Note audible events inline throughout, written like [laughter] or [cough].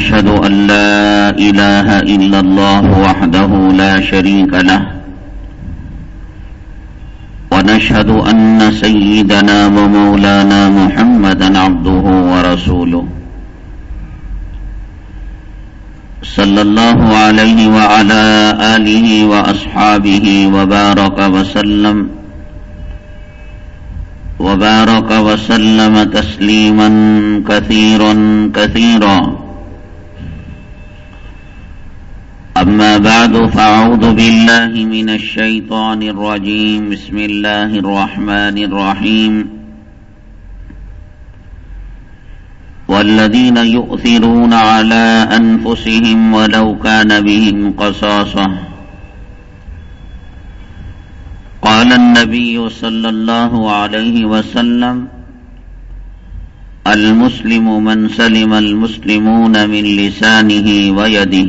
ونشهد أن لا إله إلا الله وحده لا شريك له ونشهد أن سيدنا ومولانا محمدا عبده ورسوله صلى الله عليه وعلى آله وأصحابه وبارك وسلم وبارك وسلم تسليما كثيرا كثيرا أما بعد فأعوذ بالله من الشيطان الرجيم. بسم الله الرحمن الرحيم. والذين يؤثرون على أنفسهم ولو كان بهم قصاصة. قال النبي صلى الله عليه وسلم المسلم من سلم المسلمون من لسانه ويده.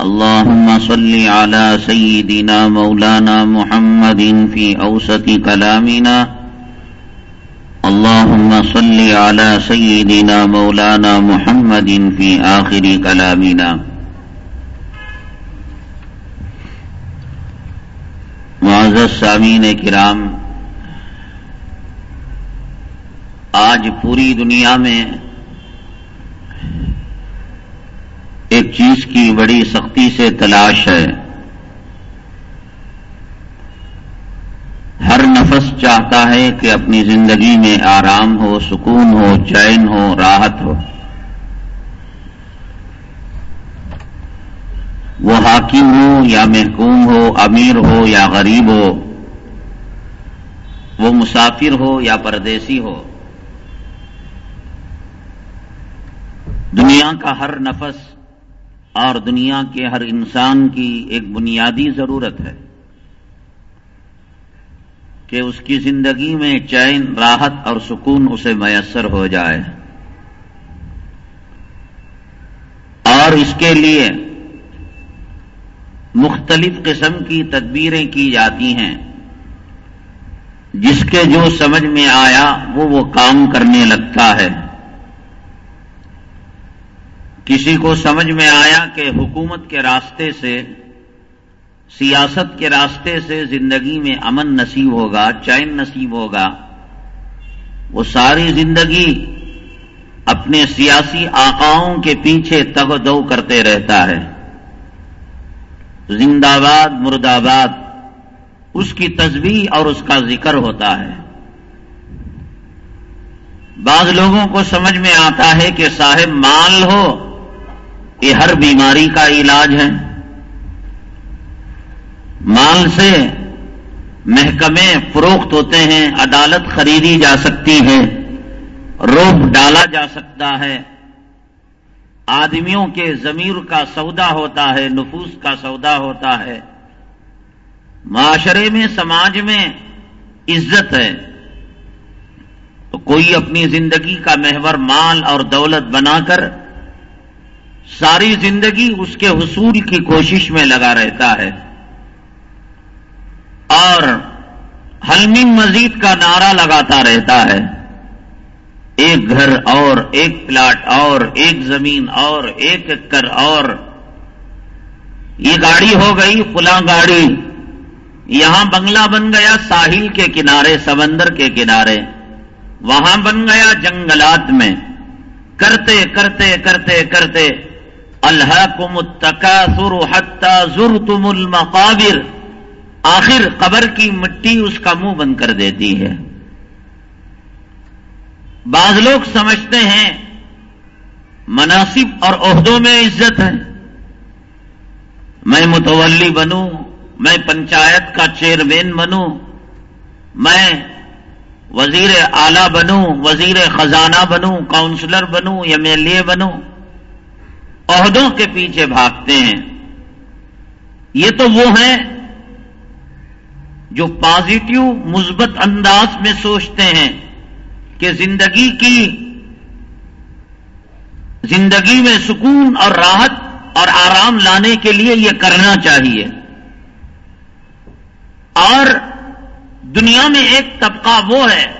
اللهم صل على سيدنا مولانا محمد في أوسط كلامنا. اللهم صل على سيدنا مولانا محمد في آخر كلامنا. معزز سامین کرام، آج پوری دنیا میں ایک چیز کی بڑی سختی سے تلاش ہے۔ ہر نفس چاہتا ہے کہ اپنی زندگی میں آرام ہو، سکون ہو، چین ہو، راحت ہو۔ وہ حاکم ہو یا محکوم ہو، امیر ہو یا غریب ہو۔ وہ مسافر ہو یا پردیسی ہو۔ دنیا کا ہر نفس اور دنیا کے ہر انسان کی ایک بنیادی ضرورت ہے کہ اس کی زندگی میں چین، راحت اور سکون اسے میسر ہو جائے۔ اور اس کے لیے مختلف قسم کی تدبیریں کی جاتی ہیں۔ جس کے جو سمجھ میں آیا وہ وہ کام کرنے لگتا ہے۔ کسی کو سمجھ میں آیا کہ حکومت کے راستے سے، سیاست کے راستے سے زندگی میں امن نصیب ہوگا، چین نصیب ہوگا، وہ ساری زندگی اپنے سیاسی آقاؤں کے پیچھے تگ دو کرتے رہتا ہے۔ زندہ باد مردآباد اس کی تصویر اور اس کا ذکر ہوتا ہے۔ بعض لوگوں کو سمجھ میں آتا ہے کہ صاحب مال ہو یہ ہر بیماری کا علاج ہے۔ مال سے محکمے فروخت ہوتے ہیں، عدالت خریدی جا سکتی ہے روپ ڈالا جا سکتا ہے۔ آدمیوں کے ضمیر کا سودا ہوتا ہے، نفوس کا سودا ہوتا ہے۔ معاشرے میں، سماج میں عزت ہے۔ تو کوئی اپنی زندگی کا محور مال اور دولت بنا کر ساری زندگی اس کے حصول کی کوشش میں لگا رہتا ہے۔ اور حلمنگ مزید کا نعرہ لگاتا رہتا ہے۔ ایک گھر اور ایک پلاٹ اور ایک زمین اور ایک ایکر اور۔ یہ گاڑی ہو گئی، فلاں گاڑی۔ یہاں بنگلہ بن گیا ساحل کے کنارے، سمندر کے کنارے۔ وہاں بن گیا جنگلات میں۔ کرتے کرتے کرتے کرتے۔ اللہ کو متقاصر حتہ ضر تم المقابر۔ آخر قبر کی مٹی اس کا منہ بند کر دیتی ہے۔ بعض لوگ سمجھتے ہیں مناسب اور عہدوں میں عزت ہے۔ میں متولی بنوں، میں پنچایت کا چیئرمین بنوں، میں وزیر اعلی بنوں، وزیر خزانہ بنوں، counsellor Bannu, M L A بنوں۔ عہدوں کے پیچھے بھاگتے ہیں۔ یہ تو وہ ہیں جو پازیٹو مثبت انداز میں سوچتے ہیں کہ زندگی کی، زندگی میں سکون اور راحت اور آرام لانے کے لیے یہ کرنا چاہیے۔ اور دنیا میں ایک طبقہ وہ ہے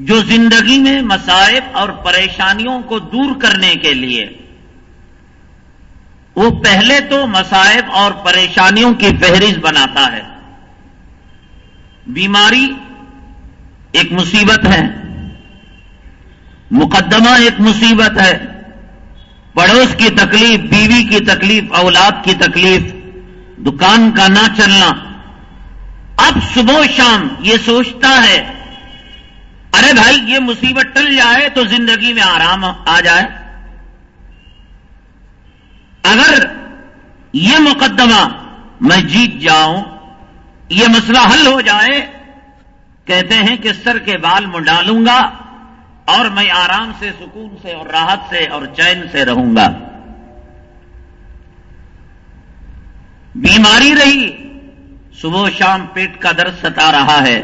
جو زندگی میں مسائب اور پریشانیوں کو دور کرنے کے لیے۔ وہ پہلے تو مسائب اور پریشانیوں کی فہرست بناتا ہے۔ بیماری ایک مصیبت ہے۔ مقدمہ ایک مصیبت ہے۔ پڑوس کی تکلیف، بیوی کی تکلیف، اولاد کی تکلیف، دکان کا نہ چلنا۔ اب صبح شام یہ سوچتا ہے ارے بھائی، یہ مصیبت ٹل جائے تو زندگی میں آرام آ جائے۔ اگر یہ مقدمہ میں جیت جاؤں، یہ مسئلہ حل ہو جائے، کہتے ہیں کہ سر کے بال منڈالوں گا اور میں آرام سے، سکون سے اور راحت سے اور چین سے رہوں گا۔ بیماری رہی، صبح شام پیٹ کا درد ستا رہا ہے۔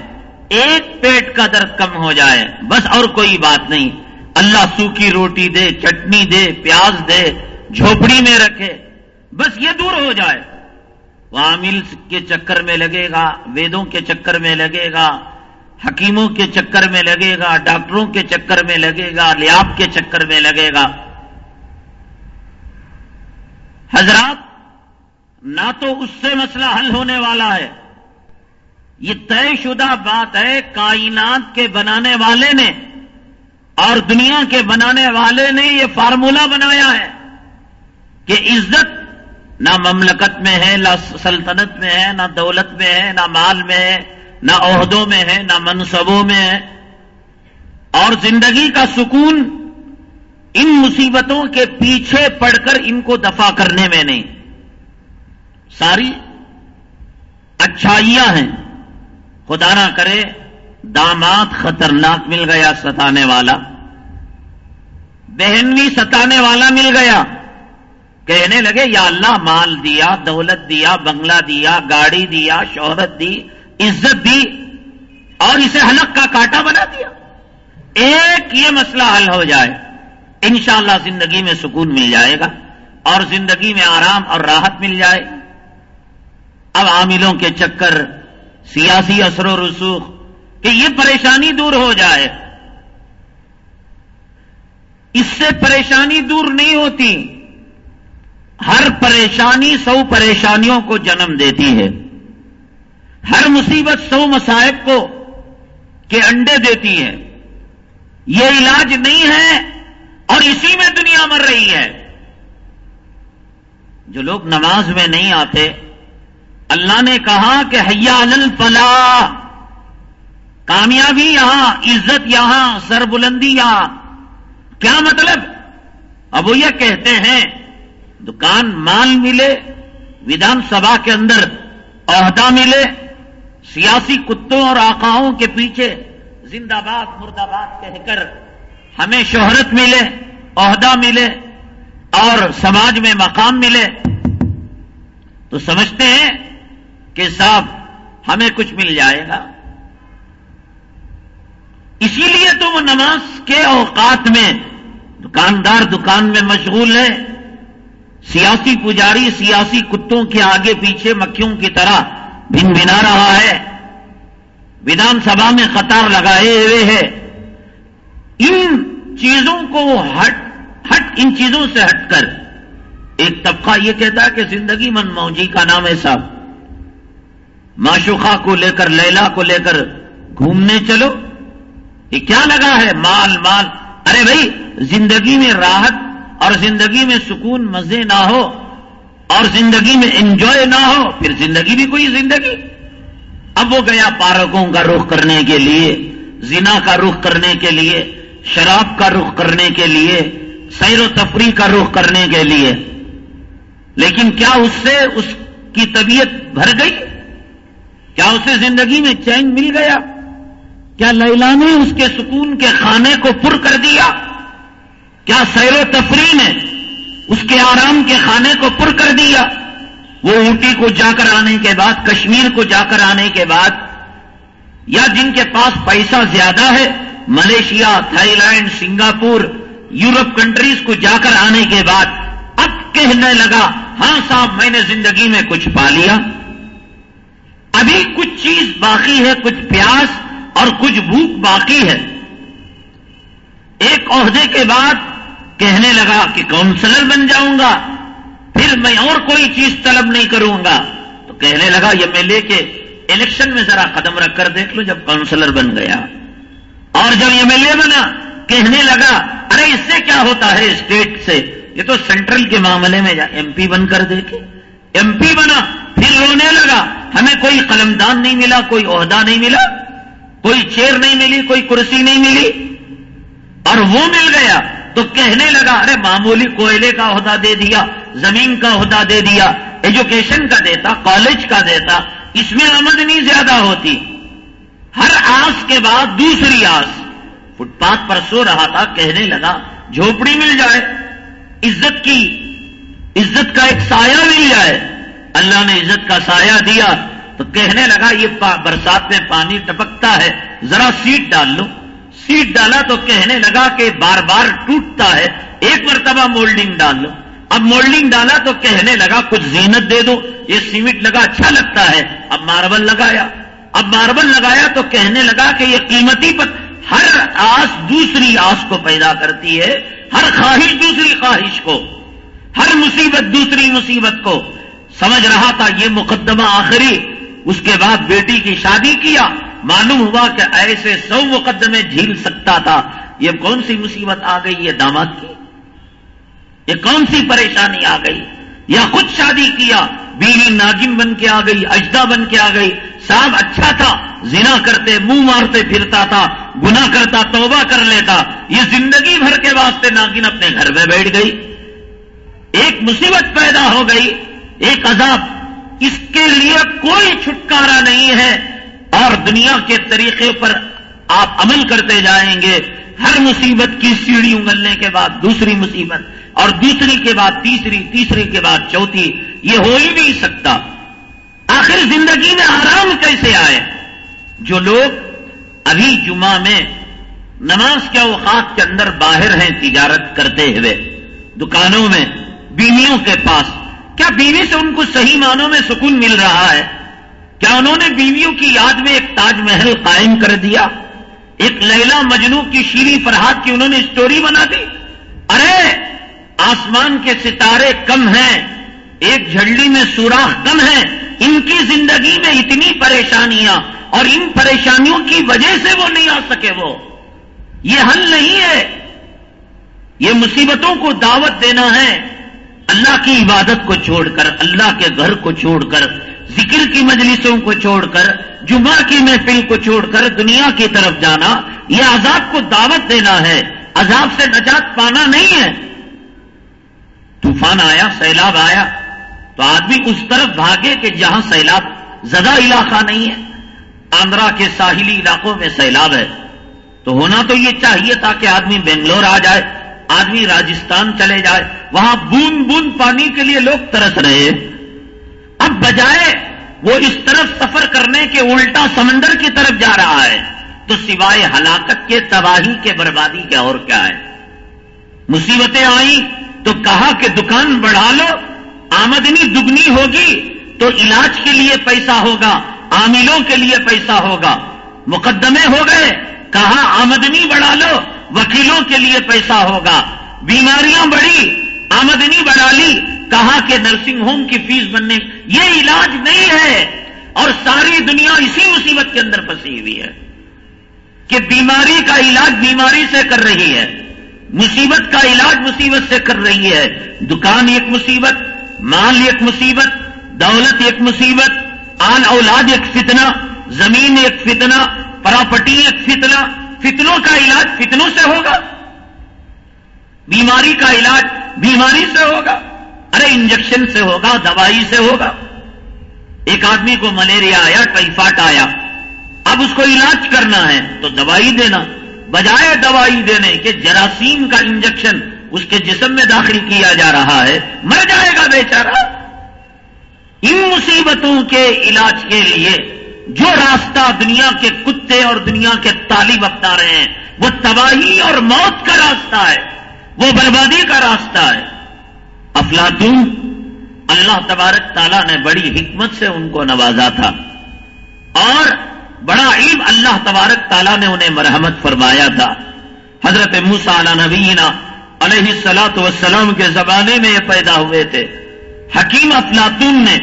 ایک پیٹ کا درد کم ہو جائے، بس اور کوئی بات نہیں۔ اللہ سوکھی روٹی دے، چٹنی دے، پیاز دے، جھوپڑی میں رکھے، بس یہ دور ہو جائے۔ عامل کے چکر میں لگے گا، ویدوں کے چکر میں لگے گا، حکیموں کے چکر میں لگے گا، ڈاکٹروں کے چکر میں لگے گا، لیاب کے چکر میں لگے گا۔ حضرات، نہ تو اس سے مسئلہ حل ہونے والا ہے۔ یہ طے شدہ بات ہے، کائنات کے بنانے والے نے اور دنیا کے بنانے والے نے یہ فارمولہ بنایا ہے کہ عزت نہ مملکت میں ہے، نہ سلطنت میں ہے، نہ دولت میں ہے، نہ مال میں ہے، نہ عہدوں میں ہے، نہ منصبوں میں ہے۔ اور زندگی کا سکون ان مصیبتوں کے پیچھے پڑ کر ان کو دفع کرنے میں نہیں۔ ساری اچھائیاں ہیں۔ خدا نہ کرے، داماد خطرناک مل گیا، ستانے والا۔ بہن بھی ستانے والا مل گیا۔ کہنے لگے، یا اللہ، مال دیا، دولت دیا، بنگلہ دیا، گاڑی دیا، شہرت دی، عزت دی، اور اسے حلق کا کاٹا بنا دیا۔ ایک یہ مسئلہ حل ہو جائے، انشاءاللہ زندگی میں سکون مل جائے گا، اور زندگی میں آرام اور راحت مل جائے۔ اب عاملوں کے چکر سیاسی اثر و رسوخ، کہ یہ پریشانی دور ہو جائے۔ اس سے پریشانی دور نہیں ہوتی۔ ہر پریشانی سو پریشانیوں کو جنم دیتی ہے۔ ہر مصیبت سو مسائب کو کے انڈے دیتی ہے۔ یہ علاج نہیں ہے اور اسی میں دنیا مر رہی ہے۔ جو لوگ نماز میں نہیں آتے اللہ نے کہا کہ حیا الفلاح کامیابی یہاں، عزت یہاں سر بلندی یہاں۔ کیا مطلب؟ اب وہ یہ کہتے ہیں، دکان مال ملے، ودھان سبھا کے اندر عہدہ ملے، سیاسی کتوں اور آقاؤں کے پیچھے زندہ باد مرد آباد کہہ کر ہمیں شہرت ملے، عہدہ ملے اور سماج میں مقام ملے۔ تو سمجھتے ہیں کہ صاحب ہمیں کچھ مل جائے گا۔ اسی لیے تو وہ نماز کے اوقات میں دکاندار دکان میں مشغول ہے۔ سیاسی پجاری سیاسی کتوں کے آگے پیچھے مکھیوں کی طرح بن بنا رہا ہے۔ ودھان سبھا میں قطار لگائے ہوئے ہے ان چیزوں کو ہٹ ہٹ، ان چیزوں سے ہٹ کر ایک طبقہ یہ کہتا ہے کہ زندگی من موجی کا نام ہے صاحب۔ معشوقہ کو لے کر، لیلا کو لے کر گھومنے چلو۔ یہ کیا لگا ہے؟ مال مال۔ ارے بھائی، زندگی میں راحت اور زندگی میں سکون مزے نہ ہو اور زندگی میں انجوائے نہ ہو، پھر زندگی بھی کوئی زندگی۔ اب وہ گیا پارکوں کا رخ کرنے کے لیے، زنا کا رخ کرنے کے لیے، شراب کا رخ کرنے کے لیے، سیر و تفریح کا رخ کرنے کے لیے۔ لیکن کیا اس سے اس کی طبیعت بھر گئی؟ کیا اسے زندگی میں چین مل گیا؟ کیا لیلا نے اس کے سکون کے کھانے کو پر کر دیا؟ کیا سیر و تفریح نے اس کے آرام کے کھانے کو پر کر دیا؟ وہ اونٹی کو جا کر آنے کے بعد، کشمیر کو جا کر آنے کے بعد، یا جن کے پاس پیسہ زیادہ ہے، Malaysia Thailand Singapore, Europe countries کو جا کر آنے کے بعد، اب کہنے لگا ہاں صاحب، میں نے زندگی میں کچھ پا لیا۔ ابھی کچھ چیز باقی ہے، کچھ پیاس اور کچھ بھوک باقی ہے۔ ایک عہدے کے بعد کہنے لگا کہ کاؤنسلر بن جاؤں گا، پھر میں اور کوئی چیز طلب نہیں کروں گا۔ تو کہنے لگا، یہ میں لے کے الیکشن میں ذرا قدم رکھ کر دیکھ لو جب کاؤنسلر بن گیا۔ اور جب ایم ایل اے بنا، کہنے لگا، ارے اس سے کیا ہوتا ہے اسٹیٹ سے؟ یہ تو سینٹرل کے معاملے میں ایم پی بن کر دیکھے۔ ایم پی بنا، پھر رونے لگا۔ ہمیں کوئی قلمدان نہیں ملا، کوئی عہدہ نہیں ملا، کوئی چیئر نہیں ملی، کوئی کرسی نہیں ملی۔ اور وہ مل گیا تو کہنے لگا، ارے معمولی کوئلے کا عہدہ دے دیا، زمین کا عہدہ دے دیا، ایجوکیشن کا دیتا، کالج کا دیتا، اس میں آمدنی زیادہ ہوتی۔ ہر آس کے بعد دوسری آس۔ فٹ پاتھ پر سو رہا تھا، کہنے لگا جھوپڑی مل جائے، عزت کی، عزت کا ایک سایہ مل جائے۔ اللہ نے عزت کا سایہ دیا تو کہنے لگا یہ برسات میں پانی ٹپکتا ہے، ذرا سیٹ ڈال لو۔ سیٹ ڈالا تو کہنے لگا کہ بار بار ٹوٹتا ہے۔ ایک مرتبہ مولڈنگ ڈال لو۔ اب مولڈنگ ڈالا تو کہنے لگا کچھ زینت دے دو۔ یہ سیمنٹ لگا اچھا لگتا ہے۔ اب ماربل لگایا۔ اب ماربل لگایا تو کہنے لگا کہ یہ قیمتی پر ہر آس دوسری آس کو پیدا کرتی ہے۔ ہر خواہش دوسری خواہش کو۔ ہر مصیبت دوسری مصیبت کو۔ سمجھ رہا تھا یہ مقدمہ آخری، اس کے بعد بیٹی کی شادی کیا۔ معلوم ہوا کہ ایسے سو مقدمے جھیل سکتا تھا۔ یہ کون سی مصیبت آ گئی؟ یہ داماد کی۔ یہ کون سی پریشانی آ گئی؟ یا خود شادی کیا، بیوی ناگن بن کے آ گئی، اجدا بن کے آ گئی۔ صاحب اچھا تھا، زنا کرتے، منہ مارتے پھرتا تھا گنا کرتا، توبہ کر لیتا۔ یہ زندگی بھر کے واسطے ناگن اپنے گھر میں بیٹھ گئی۔ ایک مصیبت پیدا ہو گئی۔ ایک عذاب، اس کے لیے کوئی چھٹکارا نہیں ہے۔ اور دنیا کے طریقے پر آپ عمل کرتے جائیں گے۔ ہر مصیبت کی سیڑھی اگلنے کے بعد دوسری مصیبت، اور دوسری کے بعد تیسری تیسری کے بعد چوتھی۔ یہ ہو ہی نہیں سکتا۔ آخر زندگی میں آرام کیسے آئے؟ جو لوگ ابھی جمعہ میں نماز کے اوقات کے اندر باہر ہیں، تجارت کرتے ہوئے، دکانوں میں، بیویوں کے پاس کیا بیوی سے ان کو صحیح معنوں میں سکون مل رہا ہے؟ کیا انہوں نے بیویوں کی یاد میں ایک تاج محل قائم کر دیا؟ ایک لیلا مجنو کی شیری فرحات کی انہوں نے اسٹوری بنا دی؟ ارے، آسمان کے ستارے کم ہیں، ایک جھڑی میں سوراخ کم ہے ان کی زندگی میں اتنی پریشانیاں اور ان پریشانیوں کی وجہ سے وہ نہیں آ سکے وہ۔ یہ حل نہیں ہے۔ یہ مصیبتوں کو دعوت دینا ہے۔ اللہ کی عبادت کو چھوڑ کر، اللہ کے گھر کو چھوڑ کر، ذکر کی مجلسوں کو چھوڑ کر، جمعہ کی محفل کو چھوڑ کر دنیا کی طرف جانا، یہ عذاب کو دعوت دینا ہے۔ عذاب سے نجات پانا نہیں ہے۔ طوفان آیا، سیلاب آیا، تو آدمی اس طرف بھاگے کہ جہاں سیلاب زدہ علاقہ نہیں ہے۔ آندرا کے ساحلی علاقوں میں سیلاب ہے۔ تو ہونا تو یہ چاہیے تھا کہ آدمی بنگلور آ جائے۔ آدمی راجستھان چلے جائے، وہاں بوند بوند پانی کے لیے لوگ ترس رہے اب بجائے وہ اس طرف سفر کرنے کے الٹا سمندر کی طرف جا رہا ہے، تو سوائے ہلاکت کے، تباہی کے، بربادی کے اور کیا ہے؟ مصیبتیں آئیں تو کہا کہ دکان بڑھا لو، آمدنی دگنی ہوگی تو علاج کے لیے پیسہ ہوگا، عاملوں کے لیے پیسہ ہوگا۔ مقدمے ہو گئے، کہا آمدنی بڑھا لو وکیلوں کے لیے پیسہ ہوگا۔ بیماریاں بڑھی، آمدنی بڑھا لی کہا کہ نرسنگ ہوم کی فیس بننے، یہ علاج نہیں ہے۔ اور ساری دنیا اسی مصیبت کے اندر پھنسی ہوئی ہے کہ بیماری کا علاج بیماری سے کر رہی ہے۔ مصیبت کا علاج مصیبت سے کر رہی ہے۔ دکان ایک مصیبت، مال ایک مصیبت، دولت ایک مصیبت آن اولاد ایک فتنہ، زمین ایک فتنہ، پراپرٹی ایک فتنہ فتنوں کا علاج فتنوں سے ہوگا۔ بیماری کا علاج بیماری سے ہوگا۔ ارے، انجیکشن سے ہوگا، دوائی سے ہوگا۔ ایک آدمی کو ملیریا آیا ٹائیفائڈ آیا۔ اب اس کو علاج کرنا ہے تو دوائی دینا۔ بجائے دوائی دینے کے جراثیم کا انجیکشن اس کے جسم میں داخل کیا جا رہا ہے، مر جائے گا بیچارہ۔ ان مصیبتوں کے علاج کے لیے جو راستہ دنیا کے کتے اور دنیا کے طالب اپنا رہے ہیں، وہ تباہی اور موت کا راستہ ہے، وہ بربادی کا راستہ ہے۔ افلاطون، اللہ تبارک تعالیٰ نے بڑی حکمت سے ان کو نوازا تھا۔ اور بڑا علم اللہ تبارک تعالیٰ نے انہیں مرحمت فرمایا تھا۔ حضرت موسا علی نبینا علیہ السلاط وسلام کے زمانے میں یہ پیدا ہوئے تھے۔ حکیم افلاطون نے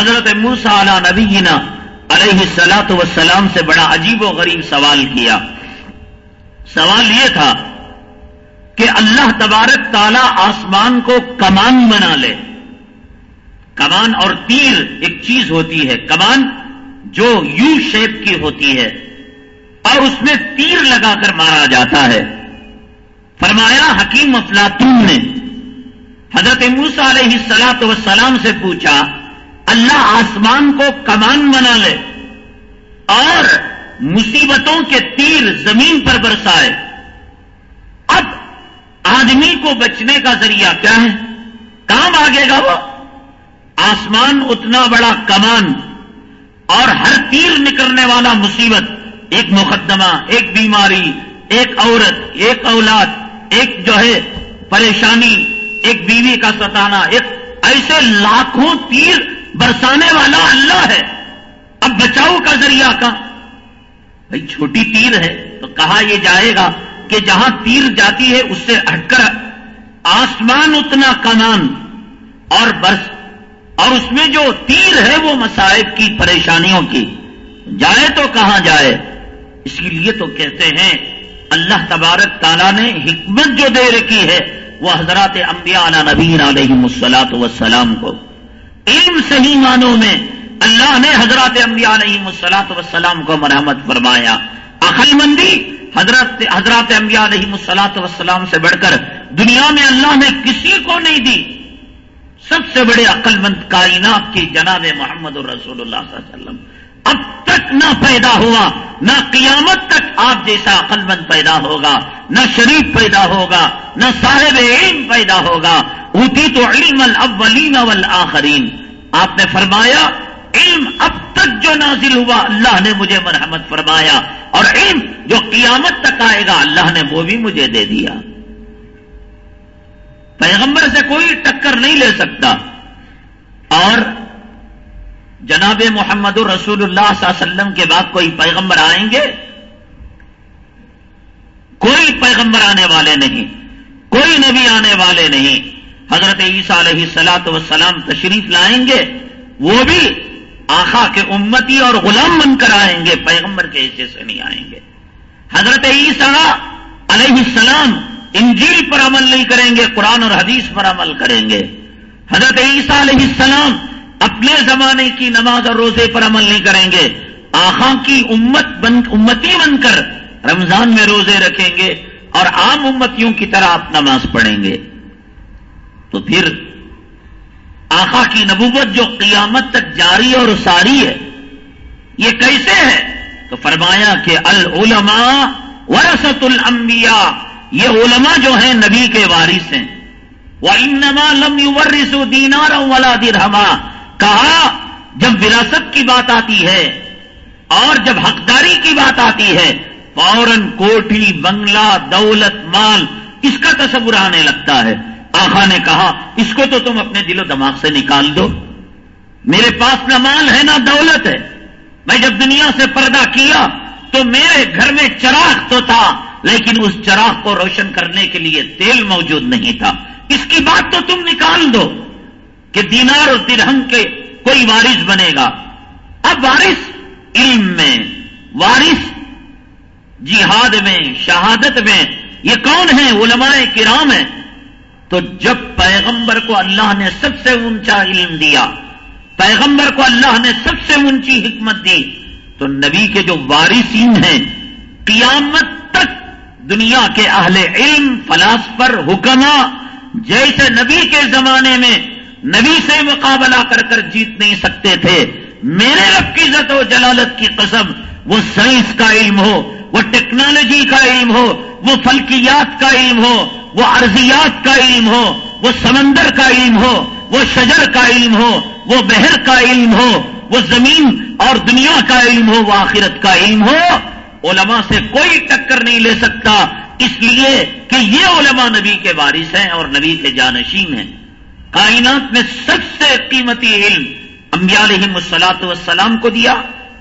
حضرت موسا علی نبینا علیہ السلاط وسلام سے بڑا عجیب و غریب سوال کیا۔ سوال یہ تھا کہ اللہ تبارک تعالیٰ آسمان کو کمان بنا لے۔ کمان اور تیر ایک چیز ہوتی ہے، کمان جو یو شیپ کی ہوتی ہے اور اس میں تیر لگا کر مارا جاتا ہے۔ فرمایا، حکیم افلاطون نے حضرت موسا علیہ السلاط وسلام سے پوچھا اللہ آسمان کو کمان بنا لے اور مصیبتوں کے تیر زمین پر برسائے۔ اب آدمی کو بچنے کا ذریعہ کیا ہے؟ کام آگے گا وہ آسمان اتنا بڑا کمان اور ہر تیر نکلنے والا مصیبت، ایک مقدمہ، ایک بیماری، ایک عورت، ایک اولاد، ایک جو ہے پریشانی، ایک بیوی کا ستانا ایک ایسے لاکھوں تیر برسانے والا اللہ ہے۔ اب بچاؤ کا ذریعہ کا۔ بھائی چھوٹی تیر ہے تو کہا یہ جائے گا کہ جہاں تیر جاتی ہے اس سے ہٹ کر آسمان اتنا کمان اور برس۔ اور اس میں جو تیر ہے وہ مسائب کی پریشانیوں کی۔ جائے تو کہاں جائے؟ اس لیے تو کہتے ہیں، اللہ تبارک تعالیٰ نے حکمت جو دے رکھی ہے وہ حضرات انبیاء علی نبین علیہ مسلاط وسلام کو۔ ان صحیح معنوں میں اللہ نے حضرت انبیاء علیہ السلاط وسلام کو مرحمت فرمایا۔ عقل مندی حضرت حضرات انبیاء علیہ السلاط وسلام سے بڑھ کر دنیا میں اللہ نے کسی کو نہیں دی۔ سب سے بڑے عقل مند کائنات کی جناب محمد الرسول اللہ صلی اللہ علیہ وسلم۔ اب تک نہ پیدا ہوا، نہ قیامت تک آپ جیسا عقل مند پیدا ہوگا، نہ شریف پیدا ہوگا، نہ صاحب علم پیدا ہوگا۔ اوتی تو علم الاولین والآخرین۔ آپ نے فرمایا، علم اب تک جو نازل ہوا، اللہ نے مجھے مرحمت فرمایا۔ اور علم جو قیامت تک آئے گا، اللہ نے وہ بھی مجھے دے دیا۔ پیغمبر سے کوئی ٹکر نہیں لے سکتا۔ اور جناب محمد الرسول اللہ صلی اللہ علیہ وسلم کے بعد کوئی پیغمبر آئیں گے؟ کوئی پیغمبر آنے والے نہیں، کوئی نبی آنے والے نہیں۔ حضرت عیسیٰ علیہ سلاط وسلام تشریف لائیں گے، وہ بھی آخا کے امتی اور غلام بن کر آئیں گے، پیغمبر کے حصے سے نہیں آئیں گے۔ حضرت عیسیٰ علیہ السلام انجیل پر عمل نہیں کریں گے، قرآن اور حدیث پر عمل کریں گے۔ حضرت عیسیٰ علیہ السلام اپنے زمانے کی نماز اور روزے پر عمل نہیں کریں گے۔ آخا کی امت بن، امتی بن کر رمضان میں روزے رکھیں گے اور عام امتیوں کی طرح آپ نماز پڑھیں گے۔ تو پھر آخا کی نبوت جو قیامت تک جاری اور ساری ہے، یہ کیسے ہے؟ تو فرمایا کہ العلماء ورثت الانبیاء، یہ علماء جو ہیں نبی کے وارث ہیں۔ وہ انما لم ورس دینار والا درہما کہا، جب وراثت کی بات آتی ہے اور جب حقداری کی بات آتی ہے، فوراً کوٹھی، بنگلہ، دولت، مال، اس کا تصور آنے لگتا ہے۔ آخا نے کہا، اس کو تو تم اپنے دل و دماغ سے نکال دو۔ میرے پاس نہ مال ہے، نہ دولت ہے۔ میں جب دنیا سے پردہ کیا، تو میرے گھر میں چراغ تو تھا، لیکن اس چراغ کو روشن کرنے کے لیے تیل موجود نہیں تھا۔ اس کی بات تو تم نکال دو۔ کہ دینار اور درہم کے کوئی وارث بنے گا۔ اب وارث علم میں، وارث جہاد میں، شہادت میں، یہ کون ہیں؟ علماء کرام ہیں۔ تو جب پیغمبر کو اللہ نے سب سے اونچا علم دیا، پیغمبر کو اللہ نے سب سے اونچی حکمت دی، تو نبی کے جو وارثین ہیں، قیامت تک دنیا کے اہل علم، فلاسفر حکما جیسے نبی کے زمانے میں نبی سے مقابلہ کر کر جیت نہیں سکتے تھے۔ میرے رب کی عزت و جلالت کی قسم، وہ سائنس کا علم ہو، وہ ٹیکنالوجی کا علم ہو، وہ فلکیات کا علم ہو، وہ ارضیات کا علم ہو، وہ سمندر کا علم ہو، وہ شجر کا علم ہو، وہ بحر کا علم ہو، وہ زمین اور دنیا کا علم ہو، وہ آخرت کا علم ہو۔ علماء سے کوئی ٹکر نہیں لے سکتا۔ اس لیے کہ یہ علماء نبی کے وارث ہیں اور نبی کے جانشین ہیں۔ کائنات میں سب سے قیمتی علم انبیاء علیہ مسلاط والسلام کو دیا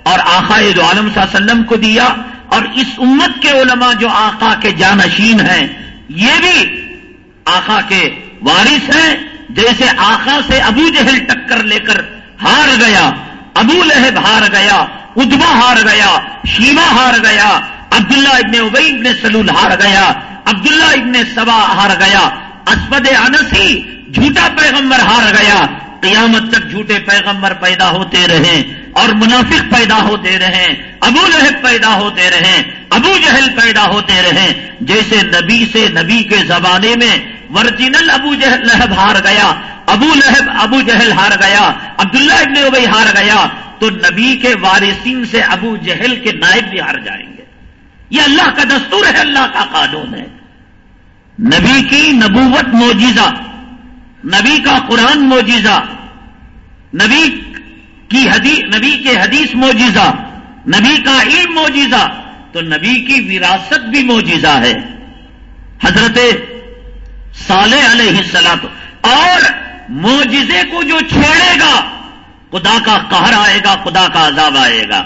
اور آقا جو عالم صلی اللہ علیہ وسلم کو دیا اور اس امت کے علماء جو آقا کے جانشین ہیں، یہ بھی آقا کے وارث ہیں۔ جیسے آقا سے ابو جہل ٹکر لے کر ہار گیا، ابو لہب ہار گیا، ادبا ہار گیا شیما ہار گیا، عبداللہ ابن ابئی ابن سلول ہار گیا، عبداللہ ابن سبا ہار گیا اسپد انسی جھوٹا پیغمبر ہار گیا، قیامت تک جھوٹے پیغمبر پیدا ہوتے رہے اور منافق پیدا ہوتے رہے ابو لہب پیدا ہوتے رہے ابو جہل پیدا ہوتے رہے جیسے نبی سے نبی کے زمانے میں ورجنل ابو جہل لہب ہار گیا، ابو لہب ابو جہل ہار گیا، عبداللہ ابن ابئی ہار گیا، تو نبی کے وارثین سے ابو جہل کے نائب بھی ہار جائیں گے۔ یہ اللہ کا دستور ہے، اللہ کا قانون ہے۔ نبی کی نبوت موجزہ نبی کا قرآن موجزہ نبی کی حدیث نبی کے حدیث موجزہ نبی کا علم موجزہ تو نبی کی وراثت بھی موجزہ ہے۔ حضرت صالح علیہ السلام، اور موجزے کو جو چھیڑے گا، خدا کا قہر آئے گا، خدا کا عذاب آئے گا۔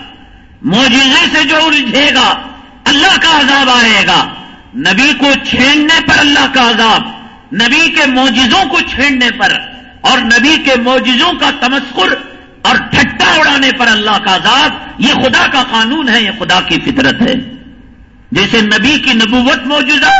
موجزے سے جو الجھے گا، اللہ کا عذاب آئے گا۔ نبی کو چھیڑنے پر اللہ کا عذاب۔ نبی کے موجزوں کو چھیڑنے پر اور نبی کے موجزوں کا تمسکر اور ٹھٹا اڑانے پر اللہ کا عذاب، یہ خدا کا قانون ہے، یہ خدا کی فطرت ہے۔ جیسے نبی کی نبوت موجودہ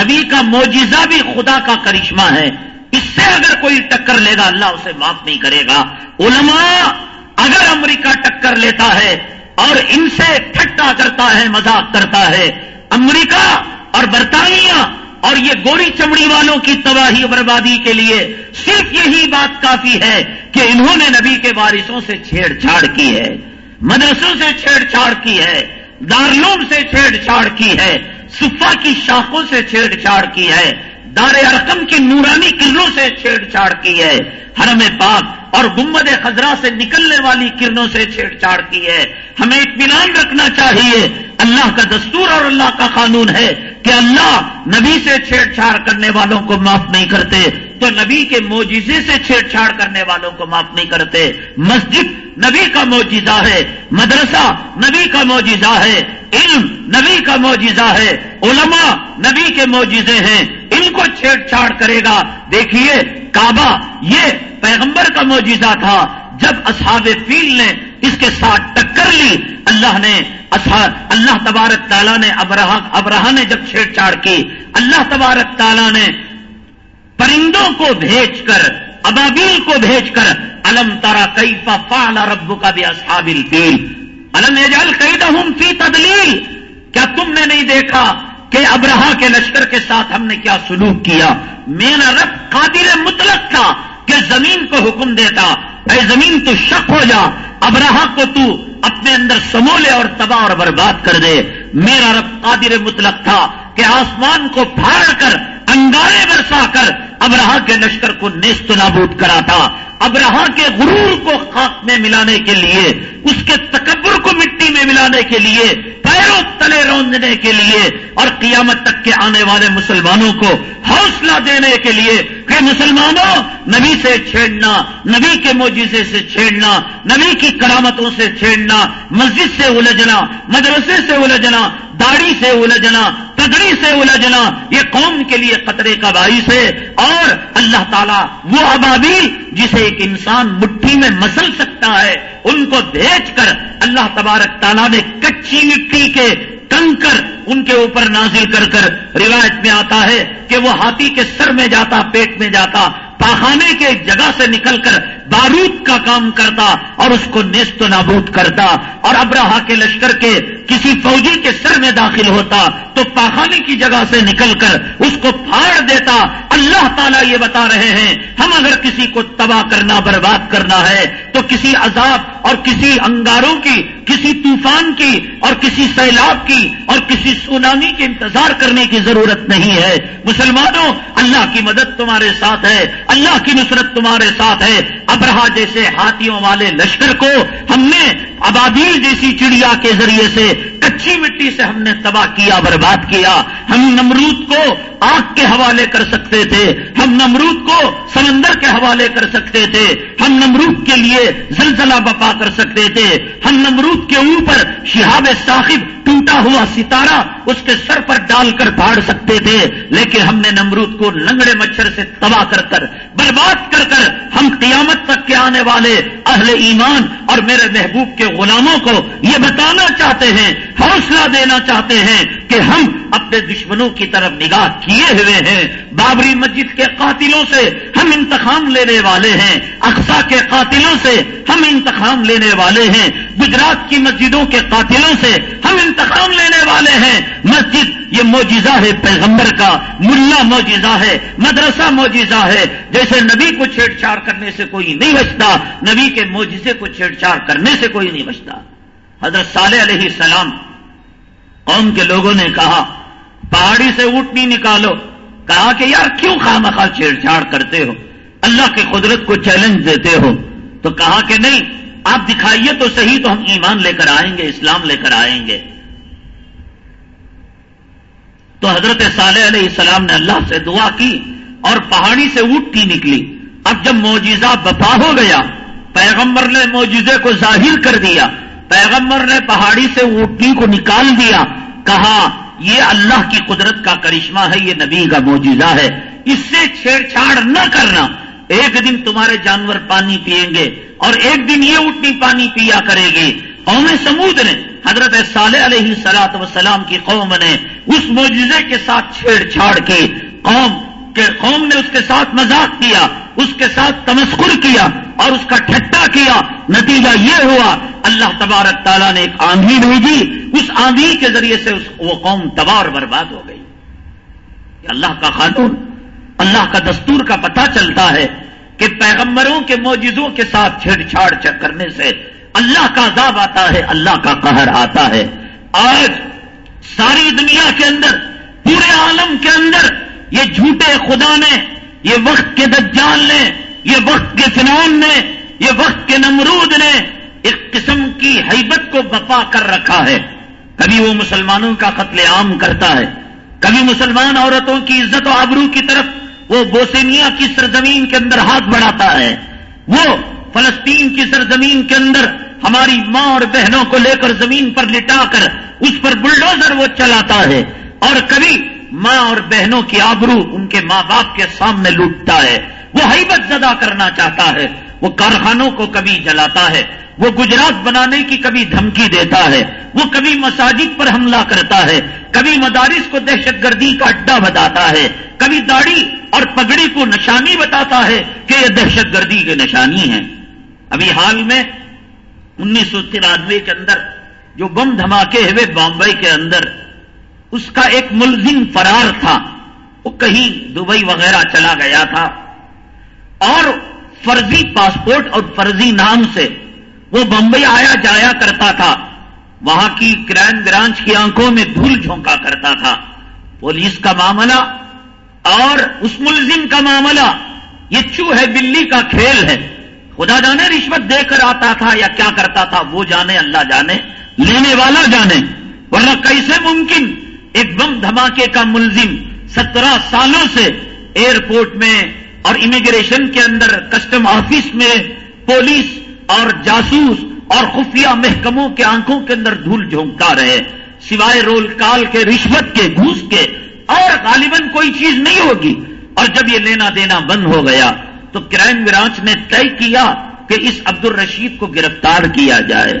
نبی کا موجزہ بھی خدا کا کرشمہ ہے۔ اس سے اگر کوئی ٹکر لے گا، اللہ اسے معاف نہیں کرے گا۔ علماء اگر امریکہ ٹکر لیتا ہے اور ان سے ٹھٹا کرتا ہے، مذاق کرتا ہے، امریکہ اور برطانیہ اور یہ گوری چمڑی والوں کی تباہی بربادی کے لیے صرف یہی بات کافی ہے کہ انہوں نے نبی کے وارثوں سے چھیڑ چھاڑ کی ہے، مدرسوں سے چھیڑ چھاڑ کی ہے دارلوم سے چھیڑ چھاڑ کی ہے صفا کی شاخوں سے چھیڑ چھاڑ کی ہے۔ دار ارکم کی نورانی کرنوں سے چھیڑ چھاڑ کی ہے۔ حرم پاک اور گمبد خزرہ سے نکلنے والی کرنوں سے چھیڑ چھاڑ کی ہے۔ ہمیں اطمینان رکھنا چاہیے۔ اللہ کا دستور اور اللہ کا قانون ہے کہ اللہ نبی سے چھیڑ چھاڑ کرنے والوں کو معاف نہیں کرتے، تو نبی کے موجزے سے چھیڑ چھاڑ کرنے والوں کو معاف نہیں کرتے۔ مسجد نبی کا موجزہ ہے، مدرسہ نبی کا موجزہ ہے، علم نبی کا موجزہ ہے، علماء نبی کے موجزے ہیں۔ ان کو چھیڑ چھاڑ کرے گا۔ دیکھیے، کعبہ یہ پیغمبر کا موجزہ تھا۔ جب اصحاب فیل نے اس کے ساتھ ٹکر لی، اللہ نے اللہ تبارک تعالیٰ نے ابراہ ابراہ نے جب چھیڑ چھاڑ کی، اللہ تبارک تعالیٰ نے پرندوں کو بھیج کر، ابابیل کو بھیج کر، الم تارا کئی فال رب کا بھی اصحاب الفیل؟ الم ایجال کئی فی تدلیل؟ کیا تم نے نہیں دیکھا؟ کہ ابراہ کے لشکر کے ساتھ ہم نے کیا سلوک کیا؟ میرا رب قادر مطلق تھا کہ زمین کو حکم دیتا۔ اے زمین، تو شک ہو جا۔ ابراہ کو تو اپنے اندر سمولے اور تباہ اور برباد کر دے۔ میرا رب قادر مطلق تھا کہ آسمان کو پھاڑ کر، انگارے برسا کر ابراہ کے لشکر کو نیست نابود کرا تھا ابراہ کے غرور کو خاک میں ملانے کے لیے، اس کے تکبر کو مٹی میں ملانے کے لیے، پیروں تلے روندنے کے لیے، اور قیامت تک کے آنے والے مسلمانوں کو حوصلہ دینے کے لیے کہ مسلمانوں، نبی سے چھیڑنا، نبی کے موجزے سے چھیڑنا، نبی کی کرامتوں سے چھیڑنا، مسجد سے الجھنا، مدرسے سے الجھنا، داڑھی سے الجھنا، تگڑی سے الجھنا، یہ قوم کے لیے خطرے کا باعث ہے اور اللہ تعالیٰ وہ ابابیل جسے ایک انسان مٹھی میں مسل سکتا ہے، ان کو بھیج کر اللہ تبارک تعالیٰ نے کچی مٹی کے کنکر ان کے اوپر نازل کر کر روایت میں آتا ہے کہ وہ ہاتھی کے سر میں جاتا، پیٹ میں جاتا، پاخانے کے جگہ سے نکل کر بارود کا کام کرتا اور اس کو نیست و نابود کرتا اور ابراہ کے لشکر کے کسی فوجی کے سر میں داخل ہوتا تو پاخانے کی جگہ سے نکل کر اس کو پھاڑ دیتا۔ اللہ تعالیٰ یہ بتا رہے ہیں، ہم اگر کسی کو تباہ کرنا، برباد کرنا ہے تو کسی عذاب اور کسی انگاروں کی، کسی طوفان کی اور کسی سیلاب کی اور کسی سونامی کے انتظار کرنے کی ضرورت نہیں ہے۔ مسلمانوں، اللہ کی مدد تمہارے ساتھ ہے، اللہ کی نصرت تمہارے ساتھ ہے۔ ابرہا جیسے ہاتھیوں والے لشکر کو ہم نے ابابیل جیسی چڑیا کے ذریعے سے کچی مٹی سے ہم نے تباہ کیا، برباد کیا۔ ہم نمرود کو آگ کے حوالے کر سکتے تھے۔ ہم نمرود کو سمندر کے حوالے کر سکتے تھے۔ ہم نمرود کے لیے زلزلہ بپا کر سکتے تھے۔ ہم نمرود کے اوپر شہاب صاحب ٹوٹا ہوا ستارہ اس کے سر پر ڈال کر پھاڑ سکتے تھے۔ لیکن ہم نے نمرود کو لنگڑے مچھر سے تباہ کر کر برباد کر کر ہم قیامت تک کے آنے والے اہل ایمان اور میرے محبوب کے غلاموں کو یہ بتانا چاہتے ہیں، حوصلہ دینا چاہتے ہیں کہ ہم اپنے دشمنوں کی طرف نگاہ کیے ہوئے ہیں۔ بابری مسجد کے قاتلوں سے ہم انتخاب لینے والے ہیں۔ اقسا کے قاتلوں سے ہم انتخاب لینے والے ہیں۔ گجرات کی مسجدوں کے قاتلوں سے ہم انتخاب لینے والے ہیں۔ مسجد یہ موجزہ ہے پیغمبر کا۔ ملا موجزہ ہے، مدرسہ موجزہ ہے۔ جیسے نبی کو چھیڑ چھاڑ کرنے سے کوئی نہیں بچتا، نبی کے موجزے کو چھیڑ چھاڑ کرنے سے کوئی نہیں بچتا۔ حضرت صالح علیہ السلام قوم کے لوگوں نے کہا، پہاڑی سے اونٹنی نکالو۔ کہا کہ یار کیوں خواہ مخواہ چھیڑ چھاڑ کرتے ہو؟ اللہ کی قدرت کو چیلنج دیتے ہو۔ تو کہا کہ نہیں، آپ دکھائیے تو صحیح تو ہم ایمان لے کر آئیں گے، اسلام لے کر آئیں گے۔ تو حضرت صالح علیہ السلام نے اللہ سے دعا کی اور پہاڑی سے اونٹنی نکلی۔ اب جب موجزہ بپا ہو گیا، پیغمبر نے موجزے کو ظاہر کر دیا۔ پیغمبر نے پہاڑی سے اونٹنی کو نکال دیا، کہا، یہ اللہ کی قدرت کا کرشمہ ہے، یہ نبی کا موجودہ ہے۔ اس سے چھیڑ چھاڑ نہ کرنا۔ ایک دن تمہارے جانور پانی پیئیں گے اور ایک دن یہ اٹھنی پانی پیا کرے گی قوم سمود نے، حضرت صالح علیہ سلاط وسلام کی قوم نے اس موجودے کے ساتھ چھیڑ چھاڑ کی۔ قوم کہ قوم نے اس کے ساتھ مذاق کیا، اس کے ساتھ تمسکر کیا اور اس کا ٹھٹا کیا۔ نتیجہ یہ ہوا، اللہ تبارک تعالیٰ نے ایک آندھی بھیجی۔ اس آندھی کے ذریعے سے اس وہ قوم تباہ اور برباد ہو گئی۔ اللہ کا قانون اللہ کا دستور کا پتہ چلتا ہے کہ پیغمبروں کے موجودوں کے ساتھ چھیڑ چھاڑ کرنے سے اللہ کا عذاب آتا ہے، اللہ کا قہر آتا ہے۔ آج ساری دنیا کے اندر، پورے عالم کے اندر یہ جھوٹے خدا نے، یہ وقت کے دجال نے، یہ وقت کے فنون نے، یہ وقت کے نمرود نے ایک قسم کی حیبت کو بپا کر رکھا ہے۔ کبھی وہ مسلمانوں کا قتل عام کرتا ہے، کبھی مسلمان عورتوں کی عزت و آبرو کی طرف وہ بوسینیا کی سرزمین کے اندر ہاتھ بڑھاتا ہے۔ وہ فلسطین کی سرزمین کے اندر ہماری ماں اور بہنوں کو لے کر زمین پر لٹا کر اس پر بلڈوزر وہ چلاتا ہے۔ اور کبھی ماں اور بہنوں کی آبرو ان کے ماں باپ کے سامنے لوٹتا ہے۔ وہ حیبت زدہ کرنا چاہتا ہے۔ وہ کارخانوں کو کبھی جلاتا ہے۔ وہ گجرات بنانے کی کبھی دھمکی دیتا ہے۔ وہ کبھی مساجد پر حملہ کرتا ہے۔ کبھی مدارس کو دہشت گردی کا اڈا بتاتا ہے۔ کبھی داڑھی اور پگڑی کو نشانی بتاتا ہے کہ یہ دہشت گردی کی نشانی ہے ابھی حال میں انیس سو ترانوے کے اندر جو بم دھماکے ہوئے بامبئی کے اندر اس کا ایک ملزم فرار تھا۔ وہ کہیں دبئی وغیرہ چلا گیا تھا۔ اور فرضی پاسپورٹ اور فرضی نام سے وہ بمبئی آیا جایا کرتا تھا۔ وہاں کی کرائم برانچ کی آنکھوں میں دھول جھونکا کرتا تھا۔ پولیس کا معاملہ اور اس ملزم کا معاملہ۔ یہ چو ہے بلی کا کھیل ہے۔ خدا جانے رشوت دے کر آتا تھا یا کیا کرتا تھا، وہ جانے، اللہ جانے، لینے والا جانے، ورنہ کیسے ممکن؟ ایک بم دھماکے کا ملزم سترہ سالوں سے ایئرپورٹ میں اور امیگریشن کے اندر کسٹم آفس میں پولیس اور جاسوس اور خفیہ محکموں کے آنکھوں کے اندر دھول جھونکتا رہے۔ سوائے رول کال کے، رشوت کے، گھوس کے، اور غالباً کوئی چیز نہیں ہوگی۔ اور جب یہ لینا دینا بند ہو گیا تو کرائم برانچ نے طے کیا کہ اس عبد الرشید کو گرفتار کیا جائے۔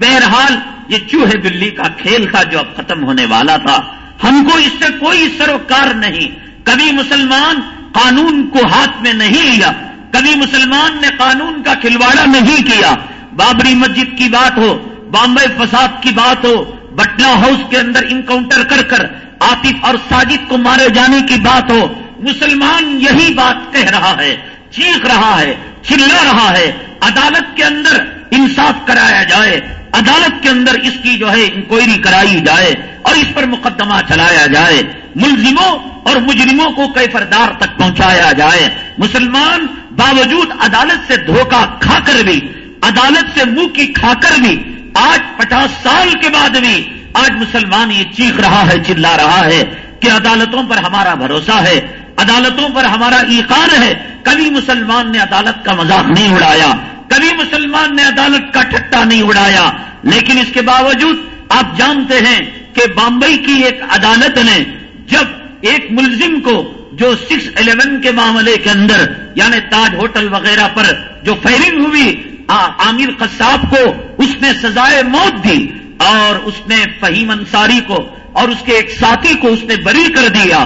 بہرحال یہ چوہے بلی کا کھیل تھا جو اب ختم ہونے والا تھا۔ ہم کو اس سے کوئی سروکار نہیں۔ کبھی مسلمان قانون کو ہاتھ میں نہیں لیا، کبھی مسلمان نے قانون کا کھلواڑا نہیں کیا۔ بابری مسجد کی بات ہو، بامبے فساد کی بات ہو بٹلا ہاؤس کے اندر انکاؤنٹر کر کر آتف اور ساجد کو مارے جانے کی بات ہو۔ مسلمان یہی بات کہہ رہا ہے، چیخ رہا ہے، چلا رہا ہے۔ عدالت کے اندر انصاف کرایا جائے، عدالت کے اندر اس کی جو ہے انکوائری کرائی جائے اور اس پر مقدمہ چلایا جائے، ملزموں اور مجرموں کو کیفردار تک پہنچایا جائے۔ مسلمان باوجود عدالت سے دھوکہ کھا کر بھی، عدالت سے منہ کی کھا کر بھی، آج پچاس سال کے بعد بھی، آج مسلمان یہ چیخ رہا ہے، چلا رہا ہے کہ عدالتوں پر ہمارا بھروسہ ہے، عدالتوں پر ہمارا ایقان ہے۔ کبھی مسلمان نے عدالت کا مذاق نہیں اڑایا۔ کبھی مسلمان نے عدالت کا ٹھٹا نہیں اڑایا، لیکن اس کے باوجود آپ جانتے ہیں کہ بامبئی کی ایک عدالت نے جب ایک ملزم کو جو سکس الیون کے معاملے کے اندر یعنی تاج ہوٹل وغیرہ پر جو فائرنگ ہوئی عامر قصاب کو اس نے سزائے موت دی اور اس نے فہیم انصاری کو اور اس کے ایک ساتھی کو اس نے بری کر دیا۔